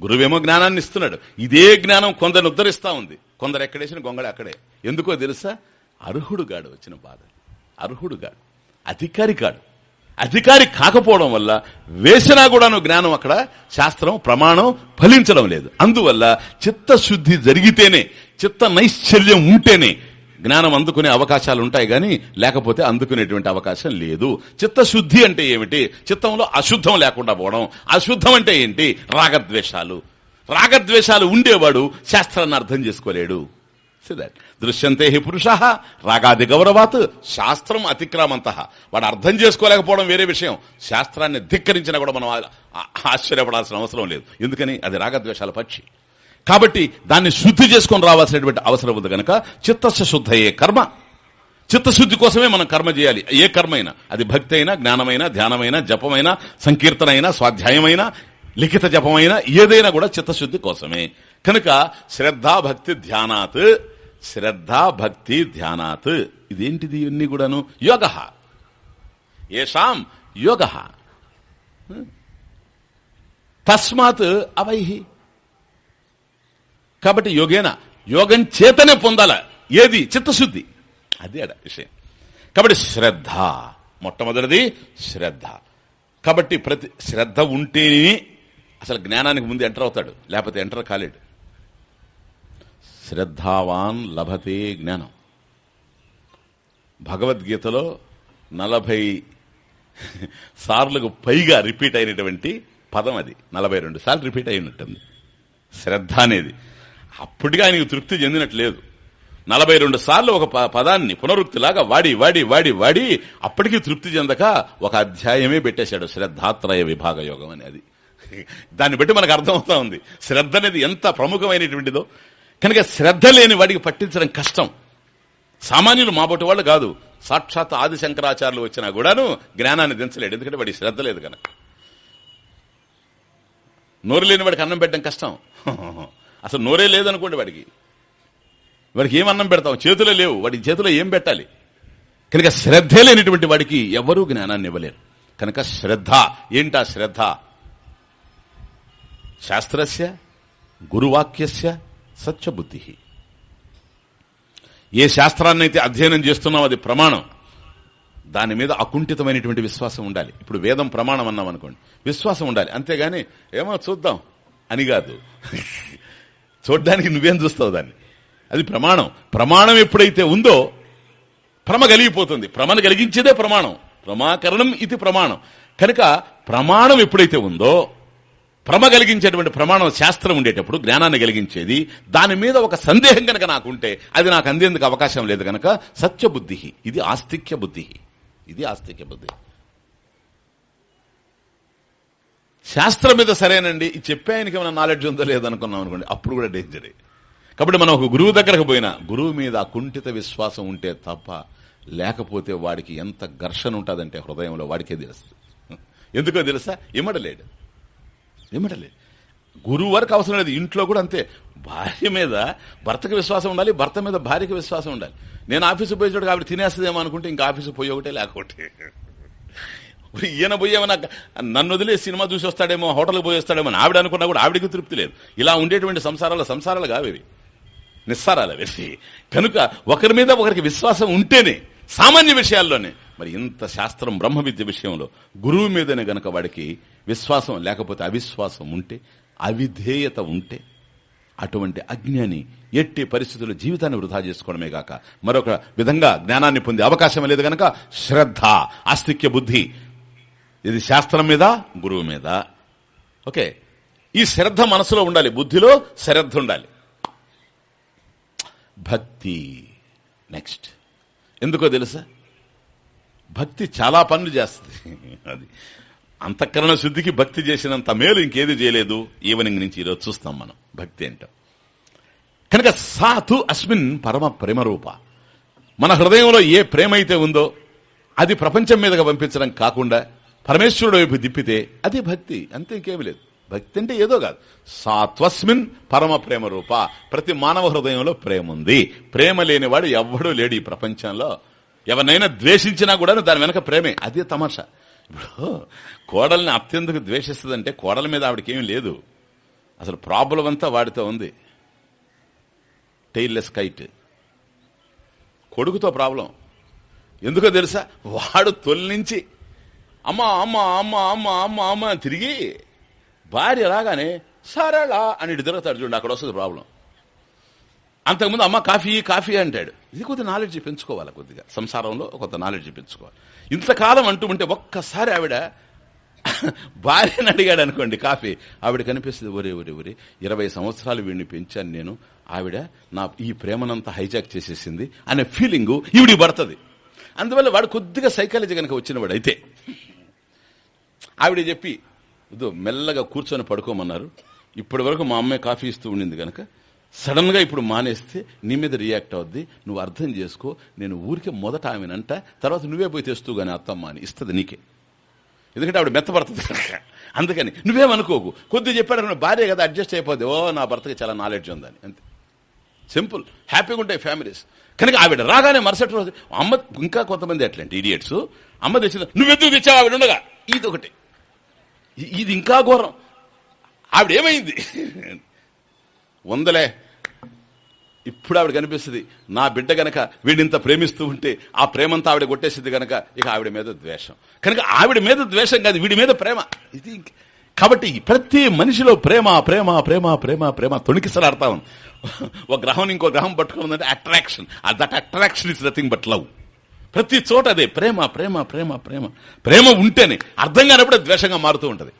గురువేమో జ్ఞానాన్ని ఇస్తున్నాడు. ఇదే జ్ఞానం కొందరిని ఉద్ధరిస్తా ఉంది. కొందరు ఎక్కడేసిన గొంగళ అక్కడే. ఎందుకో తెలుసా? అర్హుడు గాడు వచ్చిన బాధ. అర్హుడు గాడు. అధికారి కాడు అధికారి కాకపోవడం వల్ల వేసినా కూడాను జ్ఞానం అక్కడ శాస్త్రం ప్రమాణం ఫలించడం లేదు. అందువల్ల చిత్తశుద్ధి జరిగితేనే చిత్త నైశ్చర్యం ఉంటేనే జ్ఞానం అందుకునే అవకాశాలు ఉంటాయి గాని లేకపోతే అందుకునేటువంటి అవకాశం లేదు. చిత్తశుద్ధి అంటే ఏమిటి? చిత్తంలో అశుద్ధం లేకుండా పోవడం. అశుద్ధం అంటే ఏంటి? రాగద్వేషాలు. రాగద్వేషాలు ఉండేవాడు శాస్త్రాన్ని అర్థం చేసుకోలేడు. దృశ్యంతే హి పురుష రాగాది గౌరవాత్ శాస్త్రం అతిక్రామంత. వాడు అర్థం చేసుకోలేకపోవడం వేరే విషయం. శాస్త్రాన్ని ధిక్కరించినా కూడా మనం ఆశ్చర్యపడాల్సిన అవసరం లేదు. ఎందుకని? అది రాగద్వేషాల పక్షి. కాబట్టి దాన్ని శుద్ధి చేసుకొని రావాల్సినటువంటి అవసరం ఉంది కనుక చిత్తస్య ఏ కర్మ. చిత్తశుద్ధి కోసమే మనం కర్మ చేయాలి. ఏ కర్మ అయినా అది భక్తి అయినా జ్ఞానమైన ధ్యానమైన జపమైన సంకీర్తన అయినా స్వాధ్యాయమైన లిఖిత జపమైన ఏదైనా కూడా చిత్తశుద్ధి కోసమే. కనుక శ్రద్ధాభక్తి ధ్యానాత్ శ్రద్ధాభక్తి ధ్యానాత్. ఇదేంటిది ఇవన్నీ కూడాను? యోగ. ఏషాం యోగ. తస్మాత్ అవైహి. కాబట్టి యోగేన యోగం చేతనే పొందాల. ఏది? చిత్తశుద్ధి. అది అడ విషయం. కాబట్టి శ్రద్ధ. మొట్టమొదటిది శ్రద్ధ. కాబట్టి ప్రతి శ్రద్ధ ఉంటేనే అసలు జ్ఞానానికి ముందు ఎంటర్ అవుతాడు. లేకపోతే ఎంటర్ కాలేడు. శ్రద్ధావాన్ లభతే జ్ఞానం. భగవద్గీతలో నలభై సార్లకు పైగా రిపీట్ అయినటువంటి పదం అది. నలభై రెండు సార్లు రిపీట్ అయినట్టుంది. శ్రద్ధ అనేది. అప్పటిగా ఆయనకు తృప్తి చెందినట్టు లేదు నలభై రెండు సార్లు ఒక ప- పదాన్ని పునరుక్తిలాగా వాడి వాడి వాడి వాడి అప్పటికి తృప్తి చెందక ఒక అధ్యాయమే పెట్టేశాడు శ్రద్ధాత్రయ విభాగ యోగం అనేది. దాన్ని బట్టి మనకు అర్థమవుతా ఉంది. శ్రద్ధ అనేది ఎంత ప్రముఖమైనటువంటిదో. కనుక శ్రద్ధ లేని వాడికి పట్టించడం కష్టం. సామాన్యులు మాబోటి వాళ్ళు కాదు. సాక్షాత్ ఆది శంకరాచార్యులు వచ్చినా కూడాను జ్ఞానాన్ని దించలేడు. ఎందుకంటే వాడికి శ్రద్ధ లేదు కనుక. నోరు లేని వాడికి అన్నం పెట్టడం కష్టం. అసలు నోరే లేదనుకోండి వాడికి. వాడికి ఏం అన్నం పెడతాం? చేతిలో లేవు. వాడి చేతిలో ఏం పెట్టాలి? కనుక శ్రద్ధే లేనిటువంటి వాడికి ఎవరూ జ్ఞానాన్ని ఇవ్వలేరు. కనుక శ్రద్ధ. ఏంటా శ్రద్ధ? శాస్త్రస్య గురువాక్యస్య సత్యబుద్ధి. ఏ శాస్త్రాన్ని అయితే అధ్యయనం చేస్తున్నాం అది ప్రమాణం. దాని మీద అకుంఠితమైనటువంటి విశ్వాసం ఉండాలి. ఇప్పుడు వేదం ప్రమాణం అన్నాం అనుకోండి విశ్వాసం ఉండాలి. అంతేగాని ఏమో చూద్దాం. అని కాదు. చూడ్డానికి నువ్వేం చూస్తావు దాన్ని? అది ప్రమాణం. ప్రమాణం ఎప్పుడైతే ఉందో భ్రమ కలిగిపోతుంది. ప్రమను కలిగించేదే ప్రమాణం. ప్రమాకరణం ఇది ప్రమాణం. కనుక ప్రమాణం ఎప్పుడైతే ఉందో భ్రమ కలిగించేటువంటి ప్రమాణం శాస్త్రం ఉండేటప్పుడు జ్ఞానాన్ని కలిగించేది దాని మీద ఒక సందేహం కనుక నాకుంటే అది నాకు అందేందుకు అవకాశం లేదు కనుక సత్యబుద్ధి ఇది ఆస్తిక్య బుద్ధి ఇది ఆస్తిక్య బుద్ధి శాస్త్రం మీద సరేనండి. ఇది చెప్పే ఆయనకి ఏమైనా నాలెడ్జ్ ఉందో లేదనుకున్నాం అనుకోండి. అప్పుడు కూడా డేంజరే కాబట్టి మనం ఒక గురువు దగ్గరకు పోయినా గురువు మీద అకుంఠిత విశ్వాసం ఉంటే తప్ప లేకపోతే వాడికి ఎంత ఘర్షణ ఉంటుందంటే హృదయంలో వాడికే తెలుస్తుంది ఎందుకో తెలుసా? ఇమ్మడలేడు. ఇమ్మడలేడు. గురువు వరకు అవసరం లేదు. ఇంట్లో కూడా అంతే. భార్య మీద భర్తకి విశ్వాసం ఉండాలి భర్త మీద భార్యకి విశ్వాసం ఉండాలి. నేను ఆఫీసు పోయేటోడు కాబట్టి తినేస్తుందేమో అనుకుంటే ఇంకా ఆఫీసు పోయి ఒకటే లేకపోతే. ఈయన పోయేమన్నా నన్ను వదిలే సినిమా చూసి వస్తాడేమో హోటల్కి పోయి వస్తాడేమో అని ఆవిడ అనుకున్నా కూడా ఆవిడకి తృప్తి లేదు. ఇలా ఉండేటువంటి సంసారాలు సంసారాలు కావేవి నిస్సారాలు అవి. కనుక ఒకరి మీద ఒకరికి విశ్వాసం ఉంటేనే సామాన్య విషయాల్లోనే మరి ఇంత శాస్త్రం బ్రహ్మ విద్య విషయంలో గురువు మీదనే గనక వాడికి విశ్వాసం లేకపోతే అవిశ్వాసం ఉంటే అవిధేయత ఉంటే అటువంటి అజ్ఞాని ఎట్టి పరిస్థితుల్లో జీవితాన్ని వృధా చేసుకోవడమే గాక మరొక విధంగా జ్ఞానాన్ని పొందే అవకాశం లేదు గనక శ్రద్ధ ఆస్తిక్య బుద్ధి ఇది శాస్త్రం మీద గురువు మీద. ఓకే. ఈ శ్రద్ధ మనసులో ఉండాలి బుద్ధిలో శ్రద్ధ ఉండాలి. భక్తి నెక్స్ట్. ఎందుకో తెలుసా? భక్తి చాలా పనులు చేస్తుంది. అది అంతఃకరణ శుద్ధికి భక్తి చేసినంత మేలు ఇంకేది చేయలేదు. ఈవినింగ్ నుంచి ఈరోజు చూస్తాం మనం భక్తి ఏంటో కనుక సాతు అస్మిన్ పరమ ప్రేమ రూప. మన హృదయంలో ఏ ప్రేమ అయితే ఉందో అది ప్రపంచం మీదగా పంపించడం కాకుండా పరమేశ్వరుడు వైపు తిప్పితే అది భక్తి అంతే ఇంకేమి లేదు. భక్తి అంటే ఏదో కాదు. సాత్వస్మిన్ పరమ ప్రేమ రూప. ప్రతి మానవ హృదయంలో ప్రేమ ఉంది. ప్రేమ లేనివాడు ఎవ్వడూ లేడు ఈ ప్రపంచంలో. ఎవరినైనా ద్వేషించినా కూడా దాని వెనక ప్రేమే. అదే తమాషా. ఇప్పుడు కోడల్ని అత్యంతకు ద్వేషిస్తుందంటే కోడల మీద ఆవిడకి ఏమీ లేదు. అసలు ప్రాబ్లం అంతా వాడితో ఉంది. Tailless kite. కొడుకుతో ప్రాబ్లం. ఎందుకో తెలుసా? వాడు తొలి నుంచి అమ్మ అమ్మ అమ్మ అమ్మ అమ్మ అమ్మ అని తిరిగి భార్య రాగానే సరళా అని తిరుగుతాడు చూడండి అక్కడ వస్తుంది ప్రాబ్లం అంతకుముందు అమ్మ కాఫీ కాఫీ అంటాడు. ఇది కొద్ది నాలెడ్జ్ పెంచుకోవాలి కొద్దిగా. సంసారంలో కొంత నాలెడ్జ్ పెంచుకోవాలి. ఇంతకాలం అంటూ ఉంటే ఒక్కసారి ఆవిడ భార్యని అడిగాడు అనుకోండి కాఫీ. ఆవిడ కనిపిస్తుంది ఒరే ఒరే ఒరే ఇరవై సంవత్సరాలు వీడిని పెంచాను నేను. ఆవిడ నా ఈ ప్రేమనంతా హైజాక్ చేసేసింది అనే ఫీలింగు ఈవిడి పడుతుంది. అందువల్ల వాడు కొద్దిగా సైకాలజీ కనుక వచ్చినవాడు అయితే ఆవిడ చెప్పి ఇదో మెల్లగా కూర్చొని పడుకోమన్నారు. ఇప్పటి వరకు మా అమ్మాయి కాఫీ ఇస్తూ ఉండింది కనుక సడన్గా ఇప్పుడు మానేస్తే నీ మీద రియాక్ట్ అవుద్ది. నువ్వు అర్థం చేసుకో. నేను ఊరికే మొదట ఆమెనంట. తర్వాత నువ్వే పోయి తెస్తూ గానీ అత్తమ్మ అని ఇస్తుంది నీకే. ఎందుకంటే ఆవిడ మెత్తపడుతుంది కనుక అందుకని నువ్వేమనుకోకు. కొద్దిగా చెప్పాడు భార్య కదా అడ్జస్ట్ అయిపోద్ది. ఓ నా భర్తకి చాలా నాలెడ్జ్ ఉందని. అంతే. సింపుల్. హ్యాపీగా ఉంటాయి ఫ్యామిలీస్. కనుక ఆవిడ రాగానే మరుసటి రోజు అమ్మ ఇంకా కొంతమంది ఎట్లాంటి ఇడియట్స్? అమ్మ తెచ్చింది నువ్వెందుకు తెచ్చావు? ఆవిడ ఉండగా. ఇది ఒకటి ఇది ఇంకా ఘోరం. ఆవిడ ఏమైంది? ఉందలే ఇప్పుడు ఆవిడ కనిపిస్తుంది. నా బిడ్డ గనక వీడింత ప్రేమిస్తూ ఉంటే ఆ ప్రేమంతా ఆవిడ కొట్టేసింది గనక ఇక ఆవిడ మీద ద్వేషం. కనుక ఆవిడ మీద ద్వేషం కాదు వీడి మీద ప్రేమ. ఇది కాబట్టి ప్రతి మనిషిలో ప్రేమ ప్రేమ ప్రేమ ప్రేమ ప్రేమ తొణికిసలాడతా ఉంది. ఒక గ్రహం ఇంకో గ్రహం పట్టుకుందంటే attraction that attraction is nothing but love ప్రతి చోట అదే. ప్రేమ ప్రేమ ప్రేమ ప్రేమ. ప్రేమ ఉంటేనే అర్థం కానప్పుడే ద్వేషంగా మారుతూ ఉంటుంది.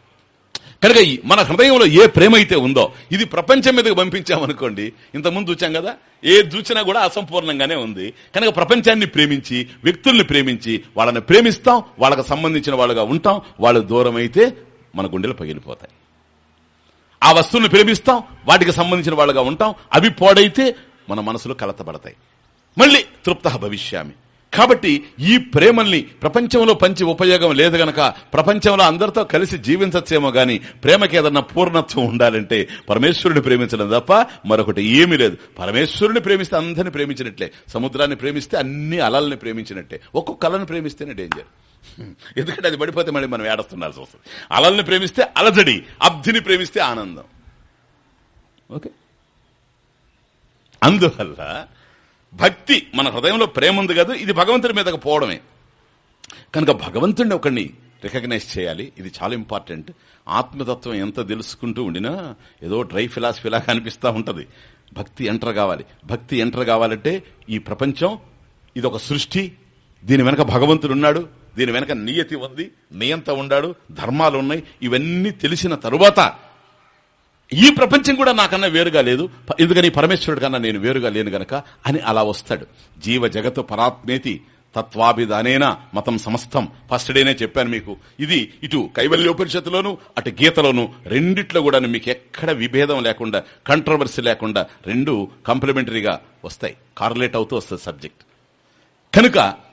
కనుక ఈ మన హృదయంలో ఏ ప్రేమ అయితే ఉందో ఇది ప్రపంచం మీదకి పంపించామనుకోండి ఇంతకుముందు చూచాం కదా ఏ చూచినా కూడా అసంపూర్ణంగానే ఉంది. కనుక ప్రపంచాన్ని ప్రేమించి వ్యక్తుల్ని ప్రేమించి వాళ్ళని ప్రేమిస్తాం వాళ్ళకు సంబంధించిన వాళ్ళుగా ఉంటాం వాళ్ళు దూరం అయితే మన గుండెలు పగిలిపోతాయి. ఆ వస్తువుని ప్రేమిస్తాం వాటికి సంబంధించిన వాళ్ళుగా ఉంటాం అవి పోడైతే మన మనసులో కలతపడతాయి. మళ్ళీ తృప్త భవిష్యామి. కాబట్టి ఈ ప్రేమల్ని ప్రపంచంలో పంచి ఉపయోగం లేదు గనక ప్రపంచంలో అందరితో కలిసి జీవించచ్చేమో గాని ప్రేమకి ఏదన్నా పూర్ణత్వం ఉండాలంటే పరమేశ్వరుని ప్రేమించడం తప్ప మరొకటి ఏమీ లేదు. పరమేశ్వరుని ప్రేమిస్తే అందరిని ప్రేమించినట్లే. సముద్రాన్ని ప్రేమిస్తే అన్ని అలల్ని ప్రేమించినట్టే ఒక్కొక్క అలని ప్రేమిస్తేనే డేంజర్ ఎందుకంటే అది పడిపోతే మళ్ళీ మనం ఏడస్తుండాల్సి వస్తుంది. అలల్ని ప్రేమిస్తే అలజడి అబ్ధిని ప్రేమిస్తే ఆనందం. ఓకే? అందువల్ల భక్తి మన హృదయంలో ప్రేమ ఉంది కదా ఇది భగవంతుడి మీదకి పోవడమే. కనుక భగవంతుడిని ఒకడిని రికగ్నైజ్ చేయాలి ఇది చాలా ఇంపార్టెంట్. ఆత్మతత్వం ఎంత తెలుసుకుంటూ ఉండినా ఏదో డ్రై ఫిలాసఫీలాగా అనిపిస్తూ ఉంటుంది. భక్తి ఎంటర్ కావాలి. భక్తి ఎంటర్ కావాలంటే ఈ ప్రపంచం ఇది ఒక సృష్టి దీని వెనక భగవంతుడు ఉన్నాడు దీని వెనక నియతి ఉంది నియంత ఉన్నాడు ధర్మాలు ఉన్నాయి ఇవన్నీ తెలిసిన తరువాత ఈ ప్రపంచం కూడా నాకన్నా వేరుగా లేదు. ఎందుకని పరమేశ్వరుడు కన్నా నేను వేరుగా లేను గనక అని అలా వస్తాడు. జీవ జగత్తు పరాత్మేతి తత్వాభిధానేనా మతం సమస్తం. ఫస్ట్ డేనే చెప్పాను మీకు. ఇది ఇటు కైవల్యోపనిషత్తులోను అటు గీతలోను రెండిట్లో కూడా మీకు ఎక్కడ విభేదం లేకుండా కంట్రవర్సీ లేకుండా రెండు కాంప్లిమెంటరీగా వస్తాయి. కార్లేట్ అవుతూ వస్తుంది సబ్జెక్ట్ కనుక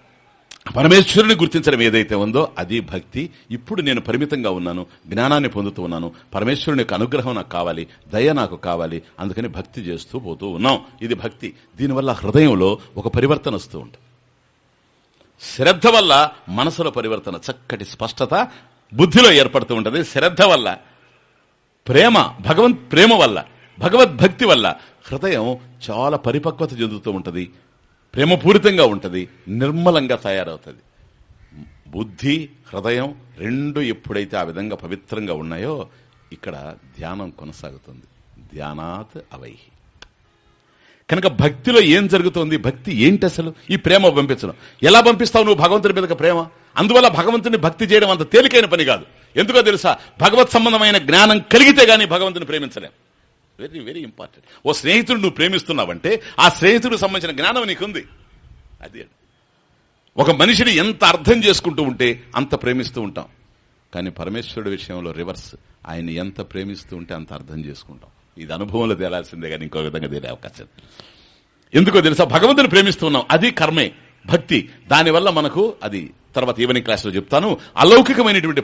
పరమేశ్వరుని గుర్తించడం ఏదైతే ఉందో అది భక్తి. ఇప్పుడు నేను పరిమితంగా ఉన్నాను జ్ఞానాన్ని పొందుతూ ఉన్నాను. పరమేశ్వరుని యొక్క అనుగ్రహం నాకు కావాలి దయ నాకు కావాలి. అందుకని భక్తి చేస్తూ పోతూ ఉన్నాం. ఇది భక్తి. దీనివల్ల హృదయంలో ఒక పరివర్తన వస్తూ ఉంటుంది. శ్రద్ధ వల్ల మనసులో పరివర్తన చక్కటి స్పష్టత బుద్ధిలో ఏర్పడుతూ ఉంటుంది. శ్రద్ధ వల్ల ప్రేమ భగవంత్ ప్రేమ వల్ల భగవద్భక్తి వల్ల హృదయం చాలా పరిపక్వత చెందుతూ ఉంటుంది. ప్రేమపూరితంగా ఉంటుంది నిర్మలంగా తయారవుతుంది. బుద్ధి హృదయం రెండు ఎప్పుడైతే ఆ విధంగా పవిత్రంగా ఉన్నాయో ఇక్కడ ధ్యానం కొనసాగుతుంది. ధ్యానాత్ అవైహి. కనుక భక్తిలో ఏం జరుగుతోంది? భక్తి ఏంటి అసలు ఈ ప్రేమ పంపించడం. ఎలా పంపిస్తావు నువ్వు భగవంతుని మీదకి ప్రేమ? అందువల్ల భగవంతుని భక్తి చేయడం అంత తేలికైన పని కాదు. ఎందుకో తెలుసా? భగవత్ సంబంధమైన జ్ఞానం కలిగితే గానీ భగవంతుని ప్రేమించలేం. వెరీ వెరీ ఇంపార్టెంట్ ఓ స్నేహితుడు నువ్వు ప్రేమిస్తున్నావంటే ఆ స్నేహితుడికి సంబంధించిన జ్ఞానం నీకుంది. అది ఒక మనిషిని ఎంత అర్థం చేసుకుంటూ ఉంటే అంత ప్రేమిస్తూ ఉంటాం. కానీ పరమేశ్వరుడి విషయంలో రివర్స్. ఆయన ఎంత ప్రేమిస్తూ ఉంటే అంత అర్థం చేసుకుంటాం. ఇది అనుభవంలో తేలాల్సిందే కానీ ఇంకో విధంగా తేలే అవకాశం. ఎందుకో తెలుసా? భగవంతుని ప్రేమిస్తున్నాం. అది కర్మే. భక్తి. దానివల్ల మనకు అది తర్వాత ఈవెనింగ్ క్లాస్లో చెప్తాను. అలౌకికమైనటువంటి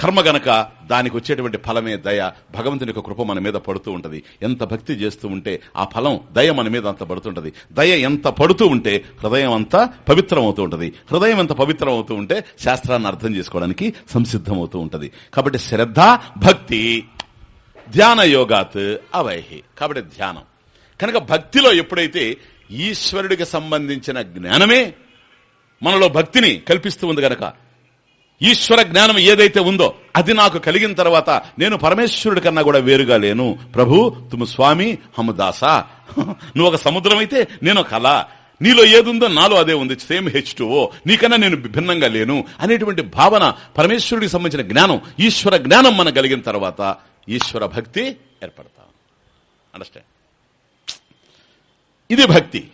కర్మ గనక దానికి వచ్చేటువంటి ఫలమే దయ భగవంతుని యొక్క కృప మన మీద పడుతూ ఉంటది. ఎంత భక్తి చేస్తూ ఉంటే ఆ ఫలం దయ మన మీద అంత పడుతుంటది. దయ ఎంత పడుతూ ఉంటే హృదయం అంతా పవిత్రం అవుతూ ఉంటది. హృదయం ఎంత పవిత్రం అవుతూ ఉంటే శాస్త్రాన్ని అర్థం చేసుకోవడానికి సంసిద్ధం అవుతూ ఉంటది. కాబట్టి శ్రద్ధ భక్తి ధ్యాన యోగాత్ అవైహి. కాబట్టి ధ్యానం. కనుక భక్తిలో ఎప్పుడైతే ఈశ్వరుడికి సంబంధించిన జ్ఞానమే మనలో భక్తిని కల్పిస్తూ ఉంది గనక ఈశ్వర జ్ఞానం ఏదైతే ఉందో అది నాకు కలిగిన తర్వాత నేను పరమేశ్వరుడి కన్నా కూడా వేరుగా లేను. ప్రభు తుము స్వామి హముదాస *laughs* నువ్వు ఒక సముద్రం అయితే నేను కళ నీలో ఏదుందో నాలో అదే ఉంది. సేమ్ హెచ్ టూ నీకన్నా నేను భిన్నంగా లేను. అనేటువంటి భావన పరమేశ్వరుడికి సంబంధించిన జ్ఞానం ఈశ్వర జ్ఞానం మన కలిగిన తర్వాత ఈశ్వర భక్తి ఏర్పడతా. అండర్స్టాండ్ ఇది భక్తి.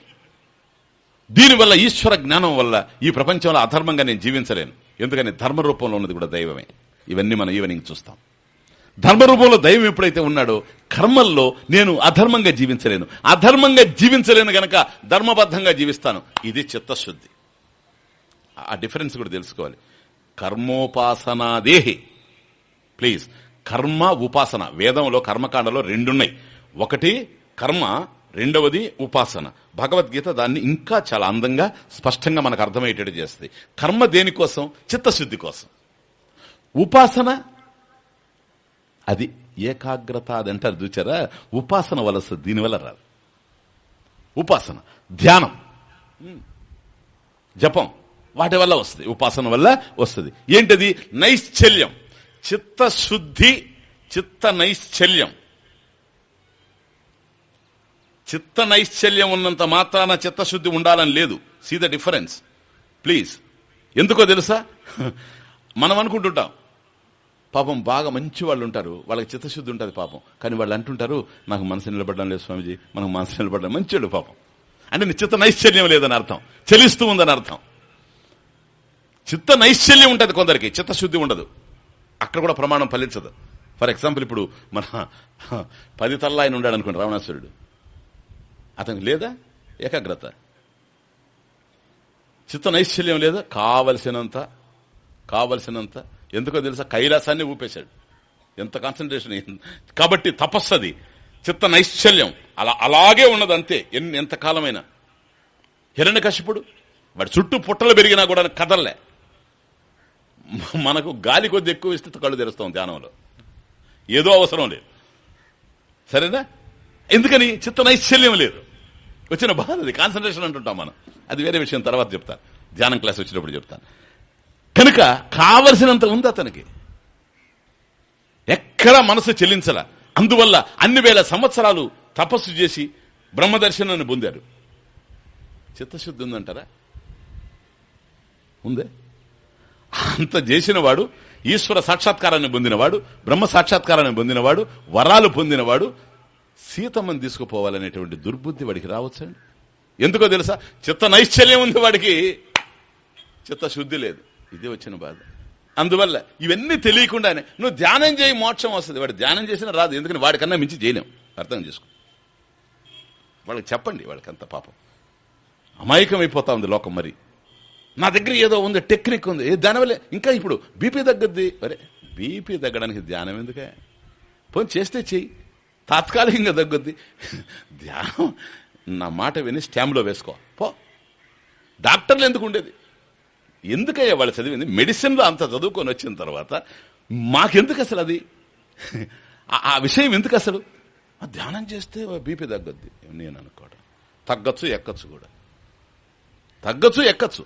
దీనివల్ల ఈశ్వర జ్ఞానం వల్ల ఈ ప్రపంచంలో అధర్మంగా నేను జీవించలేను. ఎందుకని ధర్మ రూపంలో ఉన్నది కూడా దైవమే. ఇవన్నీ మనం ఈవెనింగ్ చూస్తాం. ధర్మ రూపంలో దైవం ఎప్పుడైతే ఉన్నాడో కర్మల్లో నేను అధర్మంగా జీవించలేను. అధర్మంగా జీవించలేను గనక ధర్మబద్ధంగా జీవిస్తాను. ఇది చిత్తశుద్ధి. ఆ డిఫరెన్స్ కూడా తెలుసుకోవాలి. కర్మోపాసనాదేహి. ప్లీజ్ కర్మ ఉపాసన. వేదంలో కర్మకాండలో రెండున్నాయి. ఒకటి కర్మ రెండవది ఉపాసన. భగవద్గీత దాన్ని ఇంకా చాలా అందంగా స్పష్టంగా మనకు అర్థమయ్యేటట్టు చేస్తుంది. కర్మ దేనికోసం చిత్తశుద్ధి కోసం. ఉపాసన అది ఏకాగ్రత అది అంటారు చూచారా? ఉపాసన వలస దీనివల్ల రాదు. ఉపాసన ధ్యానం. జపం వాటి వల్ల వస్తుంది. ఉపాసన వల్ల వస్తుంది. ఏంటది? నైశ్చల్యం. చిత్తశుద్ధి చిత్త నైశ్చల్యం. చిత్త నైశ్చల్యం ఉన్నంత మాత్రాన చిత్తశుద్ధి ఉండాలని లేదు. సీ ద డిఫరెన్స్ ప్లీజ్ ఎందుకో తెలుసా? *laughs* మనం అనుకుంటుంటాం. పాపం బాగా మంచి వాళ్ళు ఉంటారు. వాళ్ళకి చిత్తశుద్ధి ఉంటుంది పాపం. కానీ వాళ్ళు అంటుంటారు నాకు మనసు నిలబడడం లేదు స్వామిజీ. మనకు మనసు నిలబడడం మంచివాడు పాపం. అంటే నీ చిత్త నైశ్చల్యం లేదని అర్థం. చెలిస్తూ ఉందని అర్థం. చిత్త నైశ్చల్యం ఉంటుంది కొందరికి. చిత్తశుద్ధి ఉండదు. అక్కడ కూడా ప్రమాణం ఫలించదు. ఫర్ ఎగ్జాంపుల్ ఇప్పుడు మన *laughs* పది తల్ల ఆయన ఉన్నాడు అనుకోండి రావణాసురుడు. అతనికి లేదా? ఏకాగ్రత. చిత్త నైశ్చల్యం లేదా? కావలసినంత కావలసినంత. ఎందుకో తెలుసా? కైలాసాన్ని ఊపేశాడు. ఎంత కాన్సన్ట్రేషన్ కాబట్టి తపస్సది చిత్త నైశ్చల్యం అలా అలాగే ఉన్నది అంతే ఎన్ని ఎంత కాలమైనా. హిరణ్య కశిపుడు వాడి చుట్టూ పుట్టలు పెరిగినా కూడా కదల్లే. మనకు గాలి కొద్ది ఎక్కువ ఇస్తే కళ్ళు తెరుస్తాం ధ్యానంలో. ఏదో అవసరం లేదు. సరేనా? ఎందుకని? చిత్త నైశ్చల్యం లేదు. వచ్చిన బాధ అది కాన్సన్ట్రేషన్ అంటుంటాం మనం. అది వేరే విషయం తర్వాత చెప్తాను ధ్యానం క్లాస్ వచ్చినప్పుడు చెప్తాను కనుక కావలసినంత ఉంది అతనికి. ఎక్కడ మనసు చెల్లించల. అందువల్ల అన్ని వేల సంవత్సరాలు తపస్సు చేసి బ్రహ్మదర్శనాన్ని పొందారు చిత్తశుద్ధి ఉందంటారా? ఉందే? అంత చేసిన వాడు ఈశ్వర సాక్షాత్కారాన్ని పొందినవాడు బ్రహ్మ సాక్షాత్కారాన్ని పొందినవాడు వరాలు పొందినవాడు సీతమ్మని తీసుకుపోవాలనేటువంటి దుర్బుద్ధి వాడికి రావచ్చండి? ఎందుకో తెలుసా? చిత్త నైశ్చల్యం ఉంది వాడికి. చిత్తశుద్ధి లేదు. ఇది వచ్చిన బాధ. అందువల్ల ఇవన్నీ తెలియకుండానే నువ్వు ధ్యానం చేయి మోక్షం వస్తుంది. వాడు ధ్యానం చేసినా రాదు. ఎందుకని? వాడికన్నా మించి చేయలేం. అర్థం చేసుకో. వాళ్ళకి చెప్పండి వాళ్ళకి అంత పాపం. అమాయకం అయిపోతా ఉంది లోకం మరి. నా దగ్గర ఏదో ఉంది టెక్నిక్ ఉంది. దానివల్ల ఇంకా ఇప్పుడు బీపీ తగ్గద్ది. అరే బీపీ తగ్గడానికి ధ్యానం ఎందుకే? పోనీ చేస్తే చెయ్యి. తాత్కాలికంగా తగ్గుద్ది ధ్యానం నా మాట విని స్టాంప్లో వేసుకో. పో. డాక్టర్లు ఎందుకు ఉండేది? ఎందుకయ్యా వాళ్ళు చదివింది? మెడిసిన్లో అంత చదువుకొని వచ్చిన తర్వాత మాకెందుకు అసలు అది? ఆ విషయం ఎందుకు అసలు? ధ్యానం చేస్తే బీపీ తగ్గద్ది. నేను అనుకోవడం తగ్గచ్చు ఎక్కచ్చు కూడా. తగ్గచ్చు ఎక్కచ్చు.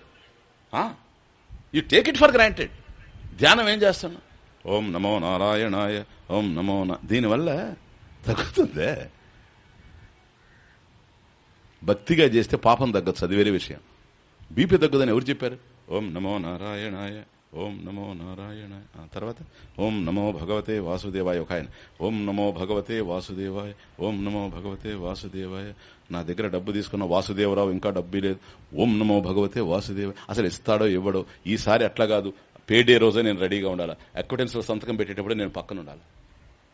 You take it for granted. ధ్యానం ఏం చేస్తాను? ఓం నమో నారాయణాయ ఓం నమో దీనివల్ల తగ్గుతుందే. భక్తిగా చేస్తే పాపం తగ్గచ్చు అది వేరే విషయం. బీపీ తగ్గదని ఎవరు చెప్పారు? ఓం నమో నారాయణాయ ఓం నమో నారాయణ తర్వాత ఓం నమో భగవతే వాసుదేవాయ ఒక ఆయన. ఓం నమో భగవతే వాసుదేవాయ ఓం నమో భగవతే వాసుదేవాయ. నా దగ్గర డబ్బు తీసుకున్న వాసుదేవరావు ఇంకా డబ్బు లేదు. ఓం నమో భగవతే వాసుదేవ అసలు ఇస్తాడో ఇవ్వడో? ఈసారి అట్లా కాదు. పేడే రోజే నేను రెడీగా ఉండాలి? అక్విటెన్స్లో సంతకం పెట్టేటప్పుడు నేను పక్కన ఉండాలి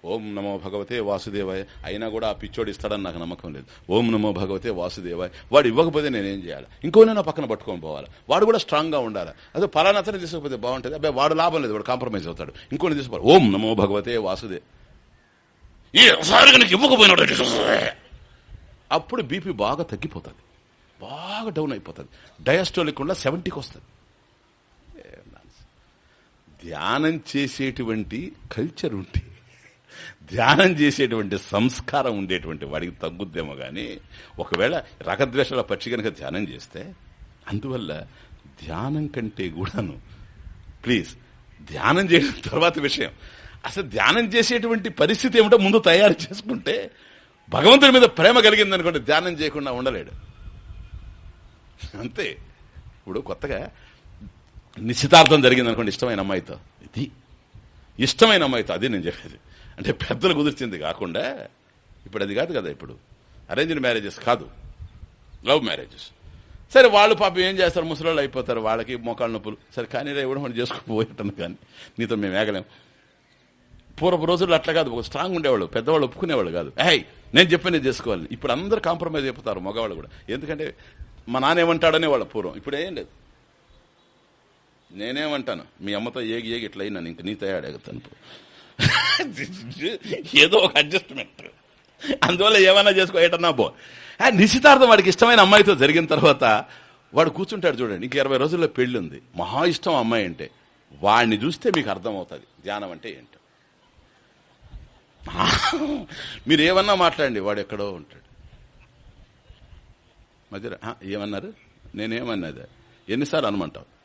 ఓం నమో భగవతే వాసుదేవాయ. అయినా కూడా ఆ పిచ్చోడు ఇస్తాడని నాకు నమ్మకం లేదు. ఓం నమో భగవతే వాసుదేవాయ. వాడు ఇవ్వకపోతే నేనేం చేయాలి? ఇంకోనైనా పక్కన పట్టుకొని పోవాలి. వాడు కూడా స్ట్రాంగ్గా ఉండాలి. అదే పలానాతనే తీసుకపోతే బాగుంటుంది. అబ్బాయి వాడు లాభం లేదు. వాడు కాంప్రమైజ్ అవుతాడు. ఇంకోని తీసుకోవాలి ఓం నమో భగవతే వాసుదే. ఈసారి ఇవ్వకపోయినాడు అప్పుడు బీపీ బాగా తగ్గిపోతుంది. బాగా డౌన్ అయిపోతుంది. డయాస్టోలిక్ కూడా సెవెంటీకి వస్తుంది. ధ్యానం చేసేటువంటి కల్చర్ ఉంటే ధ్యానం చేసేటువంటి సంస్కారం ఉండేటువంటి వాడికి తగ్గుద్దేమో కానీ ఒకవేళ రకద్వేషాల పక్షి కనుక ధ్యానం చేస్తే అందువల్ల ధ్యానం కంటే కూడాను ప్లీజ్ ధ్యానం చేయడం తర్వాత విషయం. అసలు ధ్యానం చేసేటువంటి పరిస్థితి ఏమిటో ముందు తయారు చేసుకుంటే భగవంతుడి మీద ప్రేమ కలిగింది అనుకోండి ధ్యానం చేయకుండా ఉండలేడు. అంతే. ఇప్పుడు కొత్తగా నిశ్చితార్థం జరిగింది అనుకోండి ఇష్టమైన అమ్మాయితో. ఇది ఇష్టమైన అమ్మాయితో అది నేను చెప్పేది. అంటే పెద్దలు కుదిర్చింది కాకుండా ఇప్పుడు అది కాదు కదా ఇప్పుడు. అరేంజ్డ్ మ్యారేజెస్ కాదు. లవ్ మ్యారేజెస్ సరే వాళ్ళు పాపం ఏం చేస్తారు? ముసలోళ్ళు అయిపోతారు. వాళ్ళకి మోకాళ్ళ నొప్పులు. సరే కానీ ఇవ్వడం మనం చేసుకుపోయేటం కానీ నీతో మేము వేగలేం పూర్వపు రోజుల్లో అట్లా కాదు. ఒక స్ట్రాంగ్ ఉండేవాళ్ళు. పెద్దవాళ్ళు ఒప్పుకునేవాళ్ళు కాదు. హాయ్ నేను చెప్పినది చేసుకోవాలి. ఇప్పుడు అందరు కాంప్రమైజ్ అయిపోతారు మగవాళ్ళు కూడా. ఎందుకంటే మా నాన్న ఏమంటాడనే వాళ్ళ పూర్వం. ఇప్పుడు ఏం లేదు. నేనేమంటాను? మీ అమ్మతో ఏగి ఏగి ఇట్లా అయినా ఇంక నీతో అడుగుతాను *laughs* ఏదో ఒక అడ్జస్ట్మెంట్ అందువల్ల ఏమైనా చేసుకో బో పో. నిశ్చితార్థం వాడికి ఇష్టమైన అమ్మాయితో జరిగిన తర్వాత వాడు కూర్చుంటాడు చూడండి ఇంక ఇరవై రోజుల్లో పెళ్ళి ఉంది మహా ఇష్టం అమ్మాయి అంటే వాడిని చూస్తే మీకు అర్థమవుతుంది. ధ్యానం అంటే ఏంటో. *laughs* మీరు ఏమన్నా మాట్లాడండి వాడు ఎక్కడో ఉంటాడు. మధ్య ఏమన్నారు? నేనేమన్నది? ఎన్నిసార్లు అనమంటావు?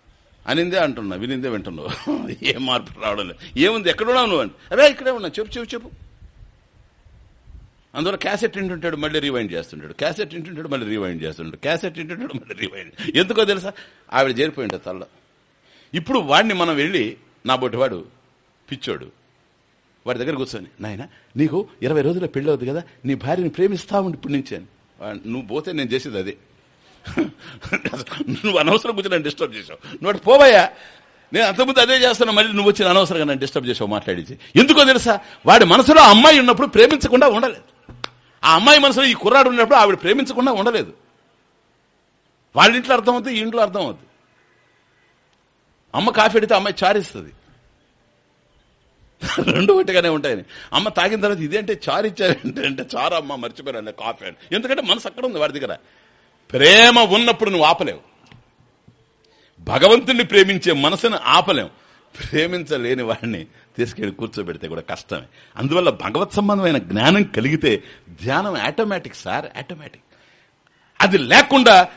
అనిందే అంటున్నా వినిందే వింటున్నావు. *laughs* ఏం మార్పు రావడం లేదు ఏముంది ఎక్కడున్నావు నువ్వు అంటే అరే ఇక్కడే ఉన్నా. చెప్పు చెప్పు చెప్పు. అందువల్ల క్యాసెట్ వింటుంటాడు మళ్ళీ రివైండ్ చేస్తుంటాడు. క్యాసెట్ వింటుంటాడు మళ్ళీ రివైండ్ చేస్తుంటాడు. క్యాసెట్ వింటుంటాడు మళ్ళీ రివైండ్ ఎందుకో తెలుసా? ఆవిడ చేరిపోయి ఉంటాడు తల్ల. ఇప్పుడు వాడిని మనం వెళ్ళి నా వాడు పిచ్చోడు. వాడి దగ్గర కూర్చొని నాయన నీకు ఇరవై రోజుల పెళ్ళి అవుతుంది కదా నీ భార్యని ప్రేమిస్తా ఉండి ఇప్పటి నుంచి. నువ్వు పోతే నేను చేసేది అదే. నువ్వు అనవసరం కూర్చొని నన్ను డిస్టర్బ్ చేసావు నువ్వు పోవయ్యా. నేను అంతకుముందు అదే చేస్తున్నా మళ్ళీ నువ్వు వచ్చిన అనవసరంగా నన్ను డిస్టర్బ్ చేసావు మాట్లాడించి ఎందుకో తెలుసా? వాడి మనసులో అమ్మాయి ఉన్నప్పుడు ప్రేమించకుండా ఉండలేదు. ఆ అమ్మాయి మనసులో ఈ కుర్రాడు ఉన్నప్పుడు ఆవిడ ప్రేమించకుండా ఉండలేదు. వాళ్ళ ఇంట్లో అర్థమవుతుంది ఈ ఇంట్లో అర్థమవుతుంది అమ్మ కాఫీ అడితే అమ్మాయి చారిస్తుంది. రెండు ఒకటిగానే ఉంటాయని. అమ్మ తాగిన తర్వాత ఇదేంటే చారు ఇచ్చారంటే అంటే చారు అమ్మ మర్చిపోయారు కాఫీ అని. ఎందుకంటే మనసు అక్కడ ఉంది వాడి దగ్గర. ప్రేమ ఉన్నప్పుడు నువ్వు ఆపలేవు. భగవంతుణ్ణి ప్రేమించే మనసును ఆపలేం ప్రేమించలేని వాడిని తీసుకెళ్ళి కూర్చోబెడితే కూడా కష్టమే. అందువల్ల భగవత్ సంబంధమైన జ్ఞానం కలిగితే ధ్యానం ఆటోమేటిక్ సార్ ఆటోమేటిక్ అది లేకుండా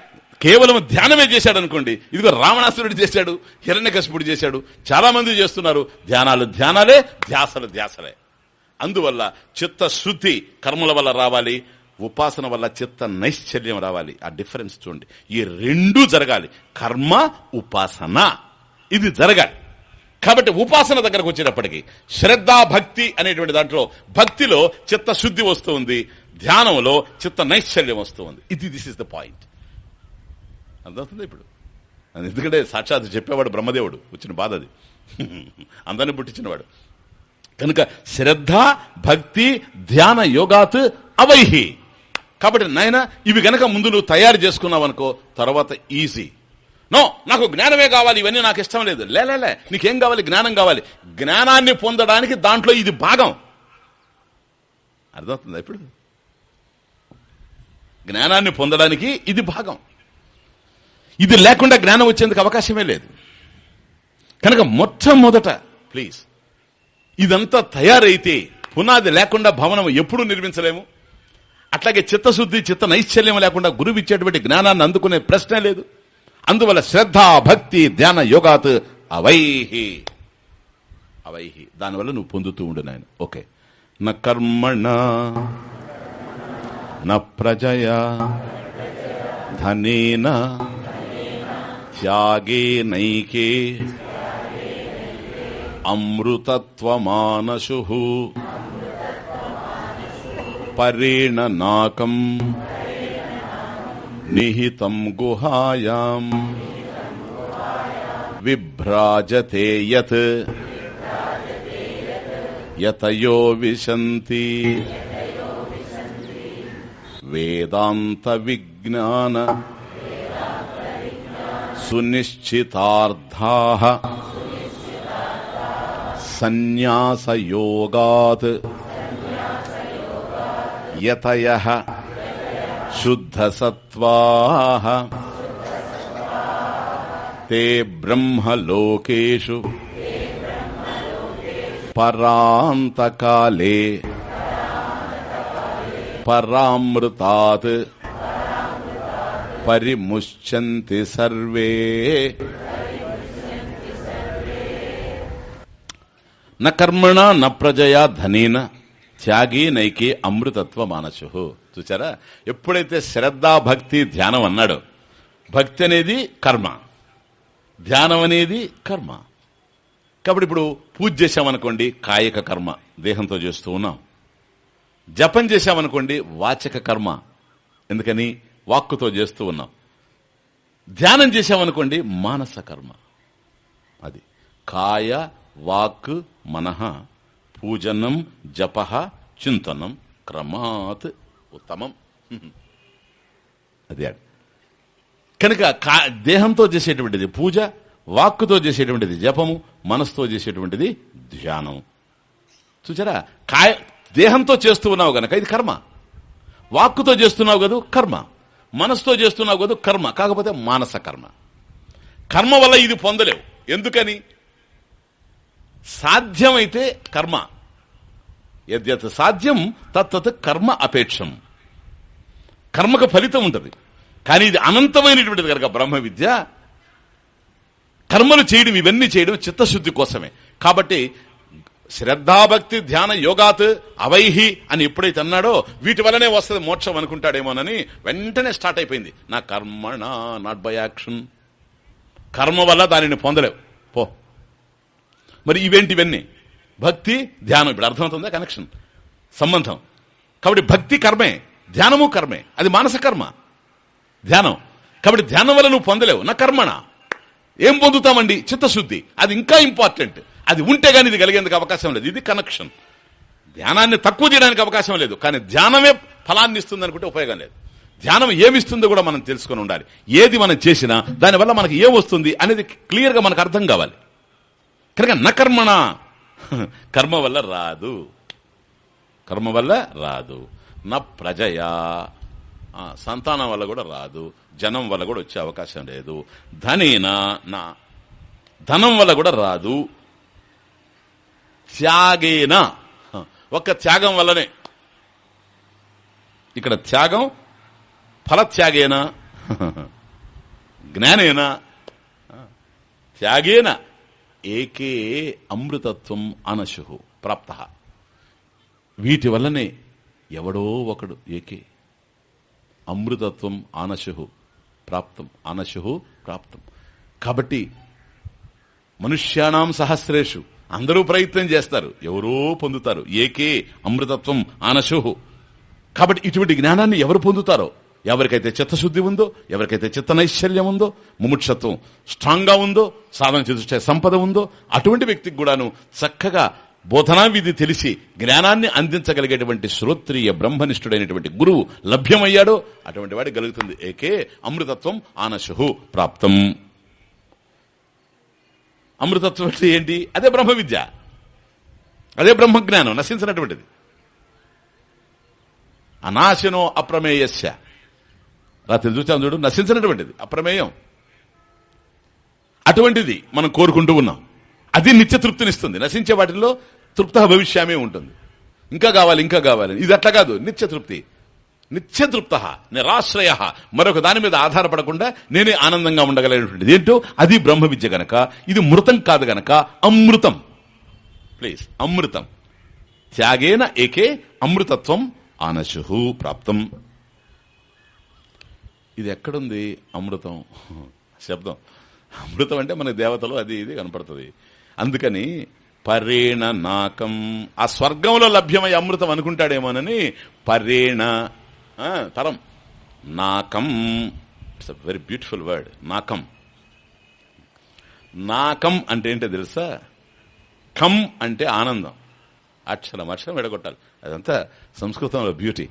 కేవలం ధ్యానమే చేశాడు అనుకోండి ఇదిగో రావణాసురుడు చేశాడు హిరణ్యకశిపుడు చేశాడు చాలా మంది చేస్తున్నారు. ధ్యానాలు ధ్యానాలే ధ్యాసలు ధ్యాసలే. అందువల్ల చిత్తశుద్ధి కర్మల వల్ల రావాలి. ఉపాసన వల్ల చిత్త నైశ్చల్యం రావాలి. ఆ డిఫరెన్స్ చూడండి. ఈ రెండు జరగాలి. కర్మ ఉపాసన. ఇది జరగాలి. కాబట్టి ఉపాసన దగ్గరకు వచ్చేటప్పటికి శ్రద్ధ భక్తి అనేటువంటి దాంట్లో భక్తిలో చిత్త శుద్ధి వస్తుంది. ధ్యానంలో చిత్త నైశ్చల్యం వస్తుంది. ఇది దిస్ ఇస్ ద పాయింట్. అర్థమవుతుంది ఇప్పుడు? ఎందుకంటే సాక్షాత్ చెప్పేవాడు బ్రహ్మదేవుడు. వచ్చిన బాధ అది. అందరిని పుట్టించినవాడు. కనుక శ్రద్ధ భక్తి ధ్యాన యోగాత్ అవైహి. కాబట్టి నాయన ఇవి గనక ముందు నువ్వు తయారు చేసుకున్నావు అనుకో తర్వాత ఈజీ. నో నాకు జ్ఞానమే కావాలి ఇవన్నీ నాకు ఇష్టం లేదు. లేలే నీకేం కావాలి? జ్ఞానం కావాలి. జ్ఞానాన్ని పొందడానికి దాంట్లో ఇది భాగం. అర్థమవుతుందా ఇప్పుడు? జ్ఞానాన్ని పొందడానికి ఇది భాగం. ఇది లేకుండా జ్ఞానం వచ్చేందుకు అవకాశమే లేదు. కనుక మొట్టమొదట ప్లీజ్ ఇదంతా తయారైతే పునాది లేకుండా భవనం ఎప్పుడు నిర్మించలేము. అట్లాగే చిత్తశుద్ధి చిత్త నైశ్చల్యం లేకుండా గురువు ఇచ్చేటువంటి జ్ఞానాన్ని అందుకునే ప్రశ్నే లేదు. అందువల్ల శ్రద్ధ భక్తి ధ్యాన యోగాత్ అవైహి. అవైహి. దానివల్ల నువ్వు పొందుతూ ఉండు నాయన. ఓకే. న కర్మణ న ప్రజయ ధనేన త్యాగే నైకే అమృతత్వమానశు. పరేణ నాకం నిహితం గుహాయాం విభ్రాజతే యత్ యతయో విశంతి వేదాంత విజ్ఞాన సునిశ్చితార్థా సన్యాసయోగాత్ యతయ శుద్ధసత్వా తే బ్రహ్మలోకేషు పరాంతకాలే పరామృతాత్ పరిముచ్యంతి సర్వే న కర్మణ న ప్రజయా ధనేన త్యాగి నైకి అమృతత్వ మానసు. చూచారా? ఎప్పుడైతే శ్రద్ధ భక్తి ధ్యానం అన్నాడో భక్తి అనేది కర్మ. ధ్యానం అనేది కర్మ. కాబట్టి ఇప్పుడు పూజ చేశామనుకోండి కాయక కర్మ దేహంతో చేస్తూ ఉన్నాం. జపం చేశామనుకోండి వాచక కర్మ ఎందుకని? వాక్కుతో చేస్తూ ఉన్నాం. ధ్యానం చేశామనుకోండి మానస కర్మ. అది. కాయ వాక్ మనః పూజనం జప చింతనం క్రమాత్ ఉత్తమం. అదే కనుక దేహంతో చేసేటువంటిది పూజ వాక్కుతో చేసేటువంటిది జపము మనసుతో చేసేటువంటిది ధ్యానం. చూచారా? కాయ దేహంతో చేస్తూ ఉన్నావు గనక ఇది కర్మ. వాక్కుతో చేస్తున్నావు కదా కర్మ. మనసుతో చేస్తున్నావు కదా కర్మ. కాకపోతే మానస కర్మ. కర్మ వల్ల ఇది పొందలేవు. ఎందుకని? సాధ్యమైతే కర్మ. యద్యత్ సాధ్యం తత్తత్ కర్మ అపేక్షం. కర్మకు ఫలితం ఉంటుంది. కానీ ఇది అనంతమైనటువంటిది కనుక బ్రహ్మ విద్య కర్మలు చేయడం ఇవన్నీ చేయడం చిత్తశుద్ధి కోసమే. కాబట్టి శ్రద్ధాభక్తి ధ్యాన యోగాత్ అవైహి అని ఎప్పుడైతే అన్నాడో వీటి వల్లనే వస్తుంది మోక్షం అనుకుంటాడేమోనని వెంటనే స్టార్ట్ అయిపోయింది. నా కర్మణ నాట్ బై యాక్షన్. కర్మ వల్ల దానిని పొందలేవు. పో. మరి ఇవేంటి ఇవన్నీ? భక్తి ధ్యానం. ఇప్పుడు అర్థమవుతుందా? కనెక్షన్ సంబంధం. కాబట్టి భక్తి కర్మే ధ్యానము కర్మే. అది మానస కర్మ. ధ్యానం. కాబట్టి ధ్యానం వల్ల నువ్వు పొందలేవు. నా కర్మణ. ఏం పొందుతామండి? చిత్తశుద్ధి. అది ఇంకా ఇంపార్టెంట్ అది ఉంటే కానీ ఇది కలిగేందుకు అవకాశం లేదు. ఇది కనెక్షన్ ధ్యానాన్ని తక్కువ చేయడానికి అవకాశం లేదు. కానీ ధ్యానమే ఫలాన్ని ఇస్తుంది అనుకుంటే ఉపయోగం లేదు. ధ్యానం ఏమిస్తుందో కూడా మనం తెలుసుకొని ఉండాలి. ఏది మనం చేసినా దానివల్ల మనకి ఏమొస్తుంది అనేది క్లియర్గా మనకు అర్థం కావాలి. కనుక నకర్మణ *laughs* కర్మ వల్ల రాదు. కర్మ వల్ల రాదు. నా ప్రజయా. సంతానం వల్ల కూడా రాదు. జనం వల్ల కూడా వచ్చే అవకాశం లేదు. ధనేనా నా. ధనం వల్ల కూడా రాదు. త్యాగేనా. ఒక్క త్యాగం వల్లనే. ఇక్కడ త్యాగం ఫలత్యాగేనా. *laughs* జ్ఞానేనా. త్యాగేన. ఏకే అమృతత్వం అనశు ప్రాప్త. వీటి వల్లనే ఎవడో ఒకడు ఏకే. అమృతత్వం ఆనశు ప్రాప్తం ఆనశు ప్రాప్తం. కాబట్టి మనుష్యానాం సహస్రేషు అందరూ ప్రయత్నం చేస్తారు ఎవరో పొందుతారు. ఏకే అమృతత్వం ఆనశు కాబట్టి ఇటువంటి జ్ఞానాన్ని ఎవరు పొందుతారో ఎవరికైతే చిత్తశుద్ధి ఉందో ఎవరికైతే చిత్త నైశ్చల్యం ఉందో ముముక్షత్వం స్ట్రాంగ్గా ఉందో సాధన చేసే సంపద ఉందో అటువంటి వ్యక్తికి కూడాను చక్కగా బోధనా విధి తెలిసి జ్ఞానాన్ని అందించగలిగేటువంటి శ్రోత్రియ బ్రహ్మనిష్ఠుడైనటువంటి గురువు లభ్యమయ్యాడో అటువంటి వాడి కలుగుతుంది. ఏకే అమృతత్వం ఆనశు ప్రాప్తం. అమృతత్వం అంటే ఏంటి? అదే బ్రహ్మ విద్య. అదే బ్రహ్మజ్ఞానం నశించినటువంటిది. అనాశనో అప్రమేయస్య. రాత్రి చూచాం చూడు నశించినటువంటిది అప్రమేయం. అటువంటిది మనం కోరుకుంటూ ఉన్నాం. అది నిత్య తృప్తినిస్తుంది. నశించే వాటిల్లో తృప్త భవిష్యామే ఉంటుంది. ఇంకా కావాలి ఇంకా కావాలి. ఇది అట్లా కాదు. నిత్య తృప్తి. నిత్యతృప్త నిరాశ్రయ. మరొక దాని మీద ఆధారపడకుండా నేనే ఆనందంగా ఉండగలిగినటువంటిది. ఏంటో? అది బ్రహ్మ విద్య గనక ఇది మృతం కాదు గనక అమృతం. Please Amrutham. త్యాగేన ఏకే అమృతత్వం ఆనశు ప్రాప్తం. ఇది ఎక్కడుంది? అమృతం. శబ్దం. అమృతం అంటే మన దేవతలు అది ఇది కనపడుతుంది. అందుకని పరేణ నాకం. ఆ స్వర్గంలో లభ్యమయ్యే అమృతం అనుకుంటాడేమోనని పరేణ తరం. నాకం. It's a very beautiful word నాకం. నాకం అంటే ఏంటో తెలుసా? కం అంటే ఆనందం. అక్షరం అక్షరం ఎడగొట్టాలి అదంతా సంస్కృతంలో బ్యూటీ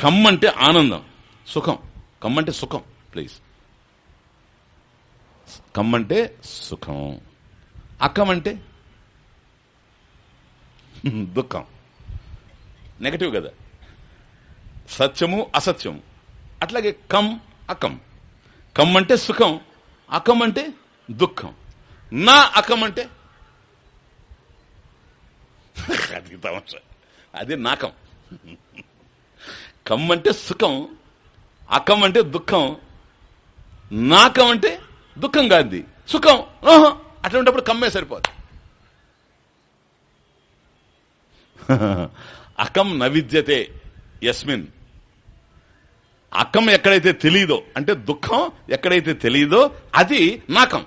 కమ్ అంటే ఆనందం సుఖం. కమ్ అంటే సుఖం ప్లీజ్ కమ్ అంటే సుఖం. అక్కం అంటే *laughs* దుఃఖం. నెగటివ్ కదా. సత్యము అసత్యము. అట్లాగే కమ్ అకం. కమ్ అంటే సుఖం అకం అంటే దుఃఖం. నా అకం అంటే *laughs* అది తమాషా. అది నాకం. *laughs* కమ్ అంటే సుఖం అకం అంటే దుఃఖం. నాకం అంటే దుఃఖం కాదు సుఖం ఓహో అటువంటిప్పుడు కమ్మే సరిపోదు. *laughs* అకం నవిద్యతే యస్మిన్. అకం ఎక్కడైతే తెలియదో అంటే దుఃఖం ఎక్కడైతే తెలియదో అది నాకం.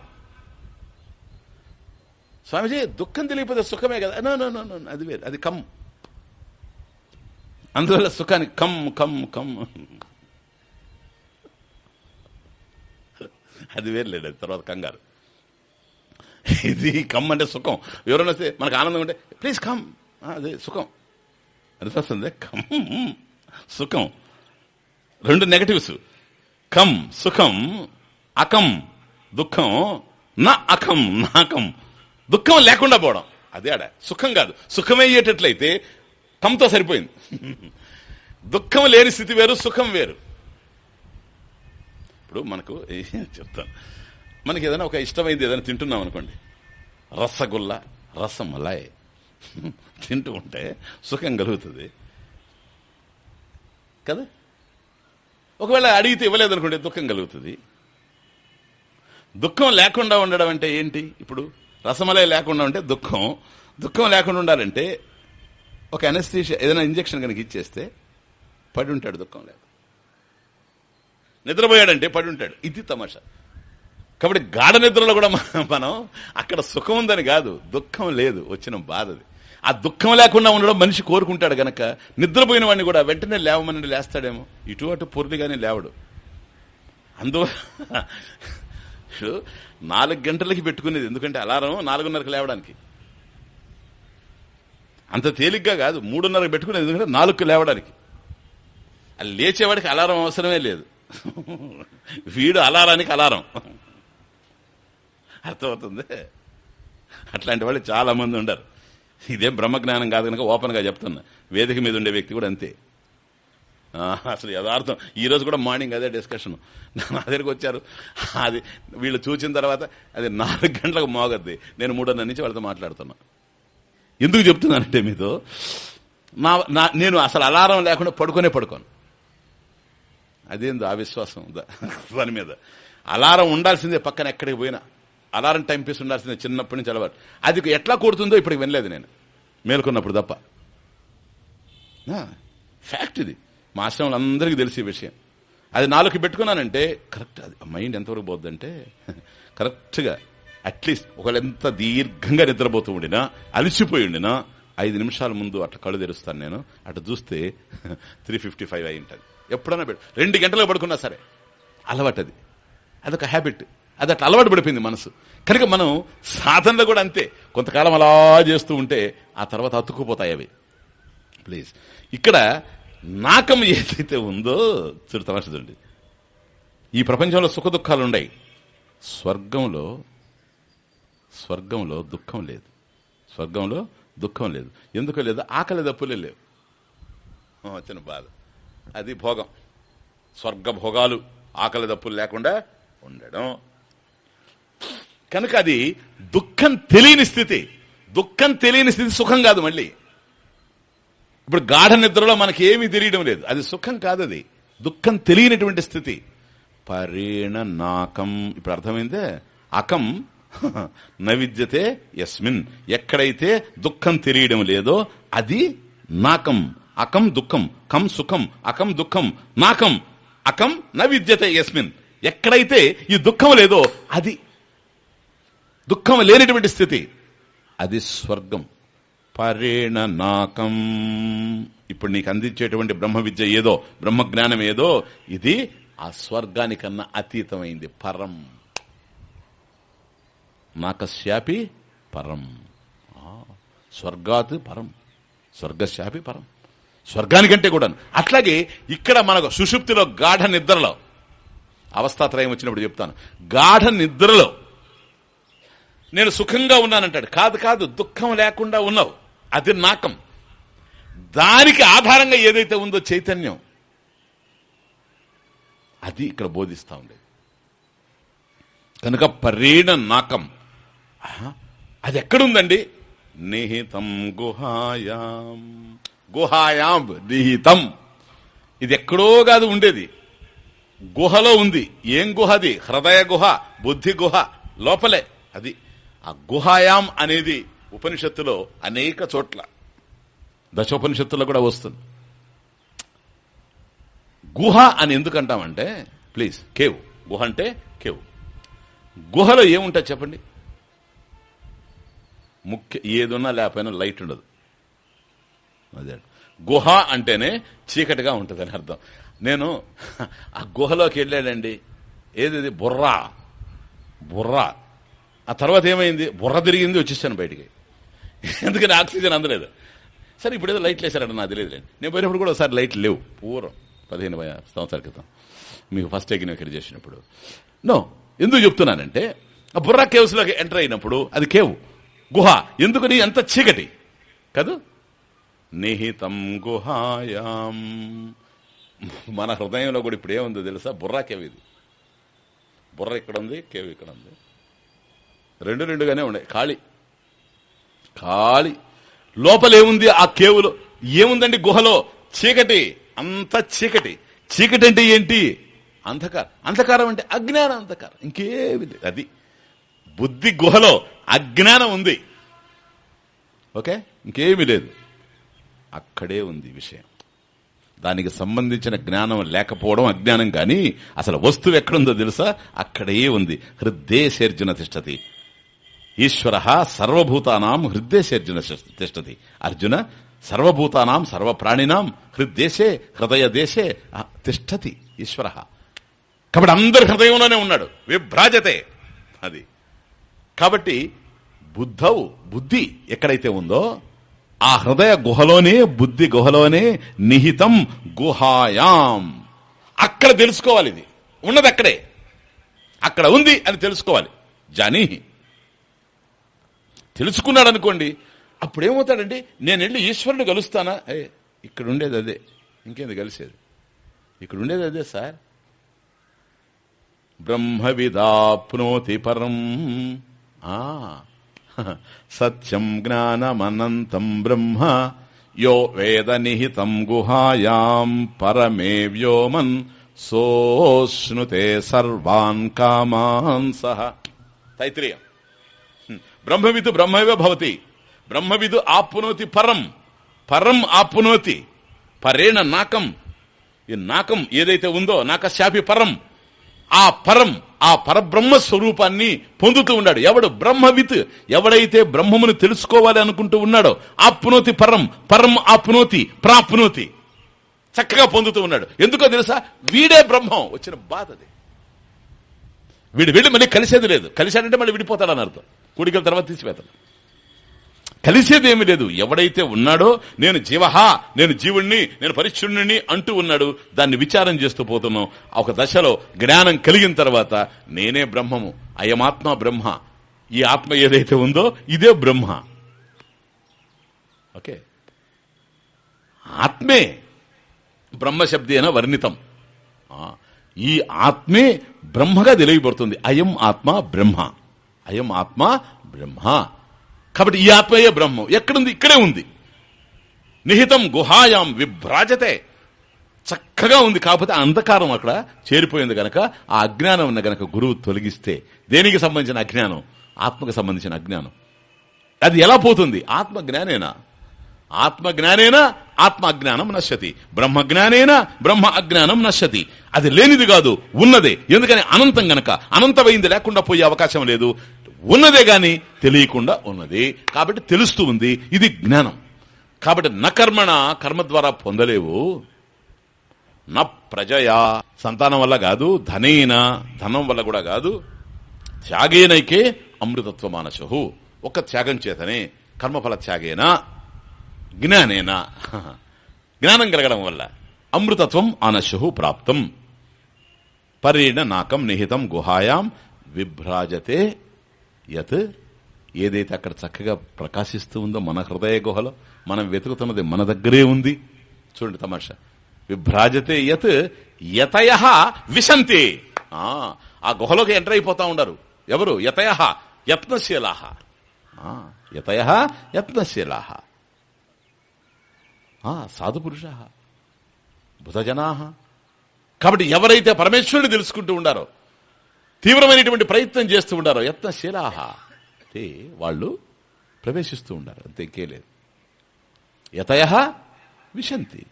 స్వామిజీ దుఃఖం తెలియకపోతే సుఖమే కదా? నో నో నో నో అది వేరు అది కమ్. అందువల్ల సుఖానికి కమ్ కమ్ కమ్. అది వేర్లేడు అది తర్వాత కంగారు. ఇది కమ్ అంటే సుఖం. ఎవరైనా వస్తే మనకు ఆనందం ఉంటే ప్లీజ్ కమ్. అదే సుఖం. అది కమ్ సుఖం. రెండు నెగటివ్స్. కమ్ సుఖం. అకం దుఃఖం. నా అఖం నాకం దుఃఖం లేకుండా పోవడం. అదే ఆడ. సుఖం కాదు. సుఖమయ్యేటట్లయితే కమ్తో సరిపోయింది. *laughs* దుఃఖం లేని స్థితి వేరు సుఖం వేరు. ఇప్పుడు మనకు చెప్తాను. మనకి ఏదైనా ఒక ఇష్టమైంది ఏదైనా తింటున్నాం అనుకోండి. రసగుల్ల రసమలాయ్ తింటూ ఉంటే సుఖం కలుగుతుంది. కదా? ఒకవేళ అడిగితే ఇవ్వలేదనుకోండి దుఃఖం కలుగుతుంది. దుఃఖం లేకుండా ఉండడం అంటే ఏంటి? ఇప్పుడు రసమలై లేకుండా ఉంటే దుఃఖం. దుఃఖం లేకుండా ఉండాలంటే ఒక అనస్థీషియా ఏదైనా ఇంజక్షన్ కనుక ఇచ్చేస్తే పడి ఉంటాడు దుఃఖం లేకుండా. నిద్రపోయాడంటే పడి ఉంటాడు ఇది తమాషా. కాబట్టి గాఢ నిద్రలో కూడా మనం అక్కడ సుఖం ఉందని కాదు దుఃఖం లేదు వచ్చిన బాధది ఆ దుఃఖం లేకుండా ఉండడం మనిషి కోరుకుంటాడు గనక నిద్రపోయిన వాడిని కూడా వెంటనే లేవమని లేస్తాడేమో. ఇటు అటు పూర్తిగానే లేవడు. అందువల్ల నాలుగు గంటలకి పెట్టుకునేది ఎందుకంటే అలారం నాలుగున్నరకు లేవడానికి. అంత తేలిగ్గా కాదు మూడున్నరకు పెట్టుకునేది ఎందుకంటే నాలుగుకు లేవడానికి. అది లేచేవాడికి అలారం అవసరమే లేదు. వీడు అలారానికి అలారం. అర్థమవుతుంది? అట్లాంటి వాళ్ళు చాలా మంది ఉండరు. ఇదేం బ్రహ్మజ్ఞానం కాదు కనుక ఓపెన్గా చెప్తున్నా. వేదిక మీద ఉండే వ్యక్తి కూడా అంతే. అసలు యథార్థం. ఈ రోజు కూడా మార్నింగ్ అదే డిస్కషన్. నా దగ్గరికి వచ్చారు. అది వీళ్ళు చూసిన తర్వాత అది నాలుగు గంటలకు మోగద్ది. నేను మూడున్నర నుంచి వాళ్ళతో మాట్లాడుతున్నా. ఎందుకు చెప్తున్నానంటే మీతో? నా నేను అసలు అలారం లేకుండా పడుకునే పడుకోను. అదేందో ఆ విశ్వాసం దాని మీద. అలారం ఉండాల్సిందే పక్కన ఎక్కడికి పోయినా. అలారం టైం పీస్ ఉండాల్సిందే చిన్నప్పటి నుంచి అలవాటు. అది ఎట్లా కూడుతుందో ఇప్పటికి వినలేదు నేను. మేల్కొన్నప్పుడు తప్ప. ఫ్యాక్ట్ ఇది. మా ఆశ్రమంలో అందరికీ తెలిసే విషయం. అది నాలుగు పెట్టుకున్నానంటే కరెక్ట్ అది మైండ్ ఎంతవరకు పోద్దంటే కరెక్ట్గా అట్లీస్ట్ ఒకవేళ ఎంత దీర్ఘంగా నిద్రపోతూ ఉండినా అలిసిపోయి ఉండినా ఐదు నిమిషాల ముందు అట్లా కళ్ళు తెరుస్తాను నేను. అటు చూస్తే *laughs* త్రీ ఫిఫ్టీ ఫైవ్ అయి ఉంటుంది ఎప్పుడైనా పెట్టు రెండు గంటలకు పడుకున్నా సరే అలవాటు అది అదొక హ్యాబిట్ అది అట్లా అలవాటు పడిపోయింది మనసు. కనుక మనం సాధనలో కూడా అంతే. కొంతకాలం అలా చేస్తూ ఉంటే ఆ తర్వాత అతుక్కుపోతాయి అవి. ప్లీజ్. ఇక్కడ నాకం ఏదైతే ఉందో చూడు తమాష చూడండి. ఈ ప్రపంచంలో సుఖ దుఃఖాలు ఉన్నాయి స్వర్గంలో స్వర్గంలో దుఃఖం లేదు. స్వర్గంలో దుఃఖం లేదు. ఎందుకు లేదు? ఆకలి దప్పులే లేవు. వచ్చిన బాధ. అది భోగం. స్వర్గ భోగాలు ఆకలి దప్పులు లేకుండా ఉండడం. కనుక అది దుఃఖం తెలియని స్థితి. దుఃఖం తెలియని స్థితి సుఖం కాదు మళ్ళీ. ఇప్పుడు గాఢ నిద్రలో మనకి ఏమీ తెలియడం లేదు. అది సుఖం కాదు అది. దుఃఖం తెలియనటువంటి స్థితి. పరిణ నాకం ఇప్పుడు అర్థమైందే? అకం *laughs* నవిద్యతే యస్మిన్. ఎక్కడైతే దుఃఖం తెలియడం లేదో అది నాకం. అకం దుఃఖం. కం సుఖం. అకం దుఃఖం. నాకం. అకం నవిద్యతే యస్మిన్. ఎక్కడైతే ఈ దుఃఖం లేదో అది దుఃఖం లేనిటువంటి స్థితి. అది స్వర్గం. పరేణ నాకం. ఇప్పుడు నీకు అందించేటువంటి బ్రహ్మ విద్య ఏదో బ్రహ్మజ్ఞానం ఏదో ఇది ఆ స్వర్గానికన్నా అతీతమైంది. పరం. నాకశ్యాపి పరం. స్వర్గాత్ పరం. స్వర్గశాపి పరం. స్వర్గానికంటే కూడా. అట్లాగే ఇక్కడ మనకు సుషుప్తిలో గాఢ నిద్రలో అవస్థాత్రయం వచ్చినప్పుడు చెప్తాను. గాఢ నిద్రలో నేను సుఖంగా ఉన్నానంటాడు. కాదు కాదు దుఃఖం లేకుండా ఉన్నావు. అది నాకం. దానికి ఆధారంగా ఏదైతే ఉందో చైతన్యం. అది ఇక్కడ బోధిస్తా ఉండేది. కనుక పరీణ నాకం. అది ఎక్కడుందండి? నిహితం గుహాయాం. గుహాయాం నిహితం. ఇది ఎక్కడో కాదు ఉండేది. గుహలో ఉంది. ఏం గుహ అది? హృదయ గుహ బుద్ధి గుహ లోపలే. అది ఆ గుహాయాం అనేది ఉపనిషత్తులో అనేక చోట్ల. దశోపనిషత్తులో కూడా వస్తుంది. గుహ అని ఎందుకంటామంటే ప్లీజ్ కేవ్. గుహ అంటే కేవ్. గుహలో ఏముంటుంది చెప్పండి? ముఖ్య ఏదున్నా లేకపోయినా లైట్ ఉండదు. అదే. గుహ అంటేనే చీకటిగా ఉంటుందని అర్థం. నేను ఆ గుహలోకి వెళ్ళాడండి ఏది బుర్రా. బుర్రా. ఆ తర్వాత ఏమైంది? బుర్ర తిరిగింది వచ్చేసాను బయటికి. ఎందుకని ఆక్సిజన్ అందలేదు? సరే ఇప్పుడు ఏదో లైట్లు వేసారంట నాకు తెలియదు నేను పోయినప్పుడు కూడా ఒకసారి లైట్లు లేవు. పూర్వం పదిహేను సంవత్సరాల క్రితం. మీకు ఫస్ట్ ఎగిన ఇక్కడ చేసినప్పుడు. నో ఎందుకు చెప్తున్నానంటే ఆ బుర్రా కేవ్స్లోకి ఎంటర్ అయినప్పుడు అది కేవ్ గుహ ఎందుకని అంత చీకటి? కాదు? నిహితం గుహాయాం. మన హృదయంలో కూడా ఇప్పుడు ఏముందో తెలుసా? బుర్రా కేవ్ ఇది. బుర్ర ఇక్కడ ఉంది కేవ్ ఇక్కడ ఉంది. రెండు రెండుగానే ఉన్నాయి. ఖాళీ. ఖాళీ. లోపలేముంది ఆ కేవులో? ఏముందండి గుహలో? చీకటి. అంత చీకటి. చీకటి అంటే ఏంటి? అంధకారం. అంధకారం అంటే అజ్ఞాన అంధకారం. ఇంకేమి అది. బుద్ధి గుహలో అజ్ఞానం ఉంది. ఓకే? ఇంకేమీ లేదు. అక్కడే ఉంది విషయం. దానికి సంబంధించిన జ్ఞానం లేకపోవడం అజ్ఞానం కానీ అసలు వస్తువు ఎక్కడుందో తెలుసా? అక్కడే ఉంది. హృదయసేర్జున తిష్టతి. ఈశ్వర సర్వభూతానాం హృదయసేర్జున తిష్టతి. అర్జున సర్వభూతానాం సర్వప్రాణినాం హృదయశే హృదయ దేశే తిష్టతి ఈశ్వర. కాబట్టి అందరి హృదయంలోనే ఉన్నాడు. విభ్రాజతే. అది. కాబట్టి బుద్ధవు బుద్ధి ఎక్కడైతే ఉందో ఆ హృదయ గుహలోనే బుద్ధి గుహలోనే నిహితం గుహాయాం. అక్కడ తెలుసుకోవాలి ఇది. ఉన్నది అక్కడే. అక్కడ ఉంది అని తెలుసుకోవాలి. జానీ తెలుసుకున్నాడు అనుకోండి అప్పుడు ఏమవుతాడండి నేను వెళ్ళి ఈశ్వరుని కలుస్తానా? ఇక్కడ ఉండేది అదే. ఇంకేంది కలిసేది? ఇక్కడ ఉండేది అదే సార్. బ్రహ్మవిదాప్నోతి పరం. సత్యం జ్ఞానమనంతం బ్రహ్మ యో వేద నిహితం గుహాయాం పరమే వ్యోమన్ సోష్ణుతే సర్వాన్ కామాన్ సహ. తైత్రీయం. బ్రహ్మవిదు బ్రహ్మవే భవతి. బ్రహ్మవిదు ఆప్నోతి పరం. పరం ఆప్నోతి పరేణ నాకం. ఈ నాకం ఏదైతే ఉందో నాకశాపి పరం. ఆ పరం ఆ పరబ్రహ్మ స్వరూపాన్ని పొందుతూ ఉన్నాడు. ఎవడు బ్రహ్మవిత్ ఎవడైతే బ్రహ్మమును తెలుసుకోవాలి అనుకుంటూ ఉన్నాడో ఆప్నోతి పరం పరం ఆప్నోతి ప్రాప్నోతి చక్కగా పొందుతూ ఉన్నాడు. ఎందుకో తెలుసా? వీడే బ్రహ్మం. వచ్చిన బాధ అది. వీడు వెళ్ళి మళ్ళీ కలిసేది లేదు. కలిశాడంటే మళ్ళీ విడిపోతాడని అర్థం. కూడికల తర్వాత తీసిపోతాడు కలిసేది ఏమి లేదు. ఎవడైతే ఉన్నాడో నేను జీవహ నేను జీవుణ్ణి నేను పరిచ్ఛుణ్ణి అంటూ ఉన్నాడు దాన్ని విచారం చేస్తూ పోతున్నాం. ఒక దశలో జ్ఞానం కలిగిన తర్వాత నేనే బ్రహ్మము. అయమాత్మ బ్రహ్మ. ఈ ఆత్మ ఏదైతే ఉందో ఇదే బ్రహ్మ. ఓకే. ఆత్మే బ్రహ్మశబ్దేన వర్ణితం. ఈ ఆత్మే బ్రహ్మగా తెలియబడుతుంది. అయం ఆత్మ బ్రహ్మ. అయం ఆత్మ బ్రహ్మ. కాబట్టి ఈ ఆత్మయే బ్రహ్మం. ఎక్కడుంది? ఇక్కడే ఉంది. నిహితం గుహాయాం విభ్రాజతే. చక్కగా ఉంది. కాకపోతే అంధకారం అక్కడ చేరిపోయింది గనక ఆ అజ్ఞానం ఉన్న గనక గురువు తొలగిస్తే దేనికి సంబంధించిన అజ్ఞానం? ఆత్మకు సంబంధించిన అజ్ఞానం. అది ఎలా పోతుంది? ఆత్మ జ్ఞానేనా ఆత్మ జ్ఞానేనా ఆత్మ అజ్ఞానం నశ్యతి. బ్రహ్మ జ్ఞానేనా బ్రహ్మ అజ్ఞానం నశ్యతి. అది లేనిది కాదు ఉన్నదే. ఎందుకని అనంతం గనక అనంతమైంది లేకుండా పోయే అవకాశం లేదు. ఉన్నదే గాని తెలియకుండా ఉన్నది. కాబట్టి తెలుస్తూ ఉంది. ఇది జ్ఞానం. కాబట్టి నకర్మణ కర్మ ద్వారా పొందలేవు. న ప్రజయా సంతానం వల్ల కాదు ధనేన ధనం వల్ల కూడా కాదు. త్యాగేనైకే అమృతత్వ మానసు ఒక త్యాగం చేతనే కర్మఫల త్యాగేనా? జ్ఞానేనా. జ్ఞానం కలగడం వల్ల అమృతత్వం ఆనశు ప్రాప్తం. పరిణ నాకం నిహితం గుహాయాం విభ్రాజతే యత్ ఏదైతే అక్కడ చక్కగా ప్రకాశిస్తూ ఉందో మన హృదయ గుహలో మనం వెతుకుతున్నది మన దగ్గరే ఉంది. చూడండి తమాషా. విభ్రాజతే యత్ యతయ విశంతి. ఆ, గుహలోకి ఎంటర్ అయిపోతా ఉండరు. ఎవరు? యతయ యత్నశీలా. యతయ యత్నశీలా. సాధు పురుష బుధజనా. కాబట్టి ఎవరైతే పరమేశ్వరుడు తెలుసుకుంటూ ఉండారో తీవ్రమైనటువంటి ప్రయత్నం చేస్తూ ఉండారు. యత్నశీలాహ. అంటే వాళ్ళు ప్రవేశిస్తూ ఉండారు. అంతే లేదు. యతయ విశంతి.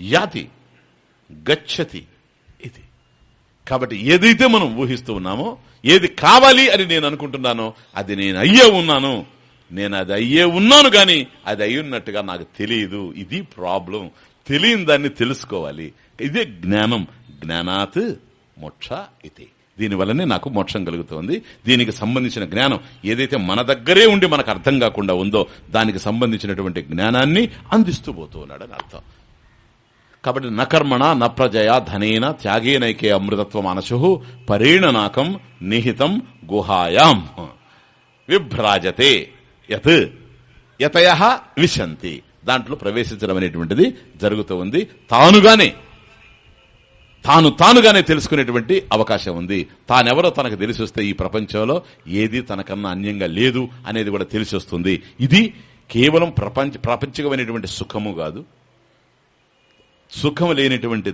యాతి. గచ్చతి ఇది. కాబట్టి ఏదైతే మనం ఊహిస్తూ ఉన్నామో ఏది కావాలి అని నేను అనుకుంటున్నానో అది నేను అయ్యే ఉన్నాను. నేను అది అయ్యే ఉన్నాను గాని అది అయ్యున్నట్టుగా నాకు తెలియదు. ఇది ప్రాబ్లం. తెలియని దాన్ని తెలుసుకోవాలి. ఇదే జ్ఞానం. జ్ఞానాత్ మోక్ష ఇది దీనివల్లనే నాకు మోక్షం కలుగుతోంది. దీనికి సంబంధించిన జ్ఞానం ఏదైతే మన దగ్గరే ఉండి మనకు అర్థం కాకుండా ఉందో దానికి సంబంధించినటువంటి జ్ఞానాన్ని అందిస్తూ పోతూ ఉన్నాడని అర్థం. కాబట్టి నకర్మణ నప్రజయ ధనేన త్యాగేనైకే అమృతత్వం అనసు పరిణనాకం నిహితం గుహాయాం విభ్రాజతే యత్ యతయ విశంతి. దాంట్లో ప్రవేశించడం అనేటువంటిది జరుగుతూ ఉంది. తానుగానే తాను తానుగానే తెలుసుకునేటువంటి అవకాశం ఉంది. తానెవరో తనకు తెలిసి వస్తే ఈ ప్రపంచంలో ఏది తనకన్నా అన్యంగా లేదు అనేది కూడా తెలిసి వస్తుంది ఇది కేవలం ప్రపంచ ప్రాపంచికమైనటువంటి సుఖము కాదు. సుఖం లేనటువంటి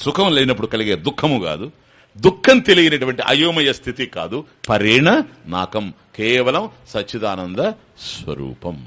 సుఖం లేనప్పుడు కలిగే దుఃఖము కాదు. దుఃఖం తెలియనటువంటి అయోమయ స్థితి కాదు. పరేణ నాకం కేవలం సచ్చిదానంద స్వరూపం.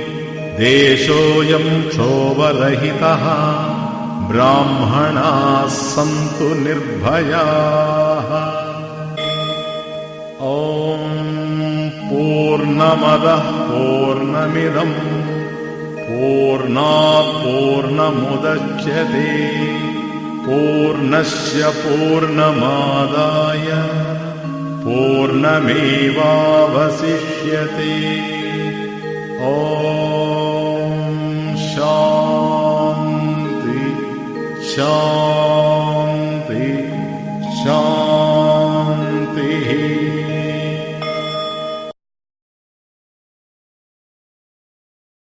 देशोऽयम् क्षोभरहितः ब्राह्मणाः सन्तु निर्भयाः। ॐ पूर्णमदः पूर्णमिदम् पूर्णात् पूर्णमुदच्यते पूर्णस्य पूर्णमादाय पूर्णमेवावशिष्यते। ओ శాంతి శాంతి శాంతి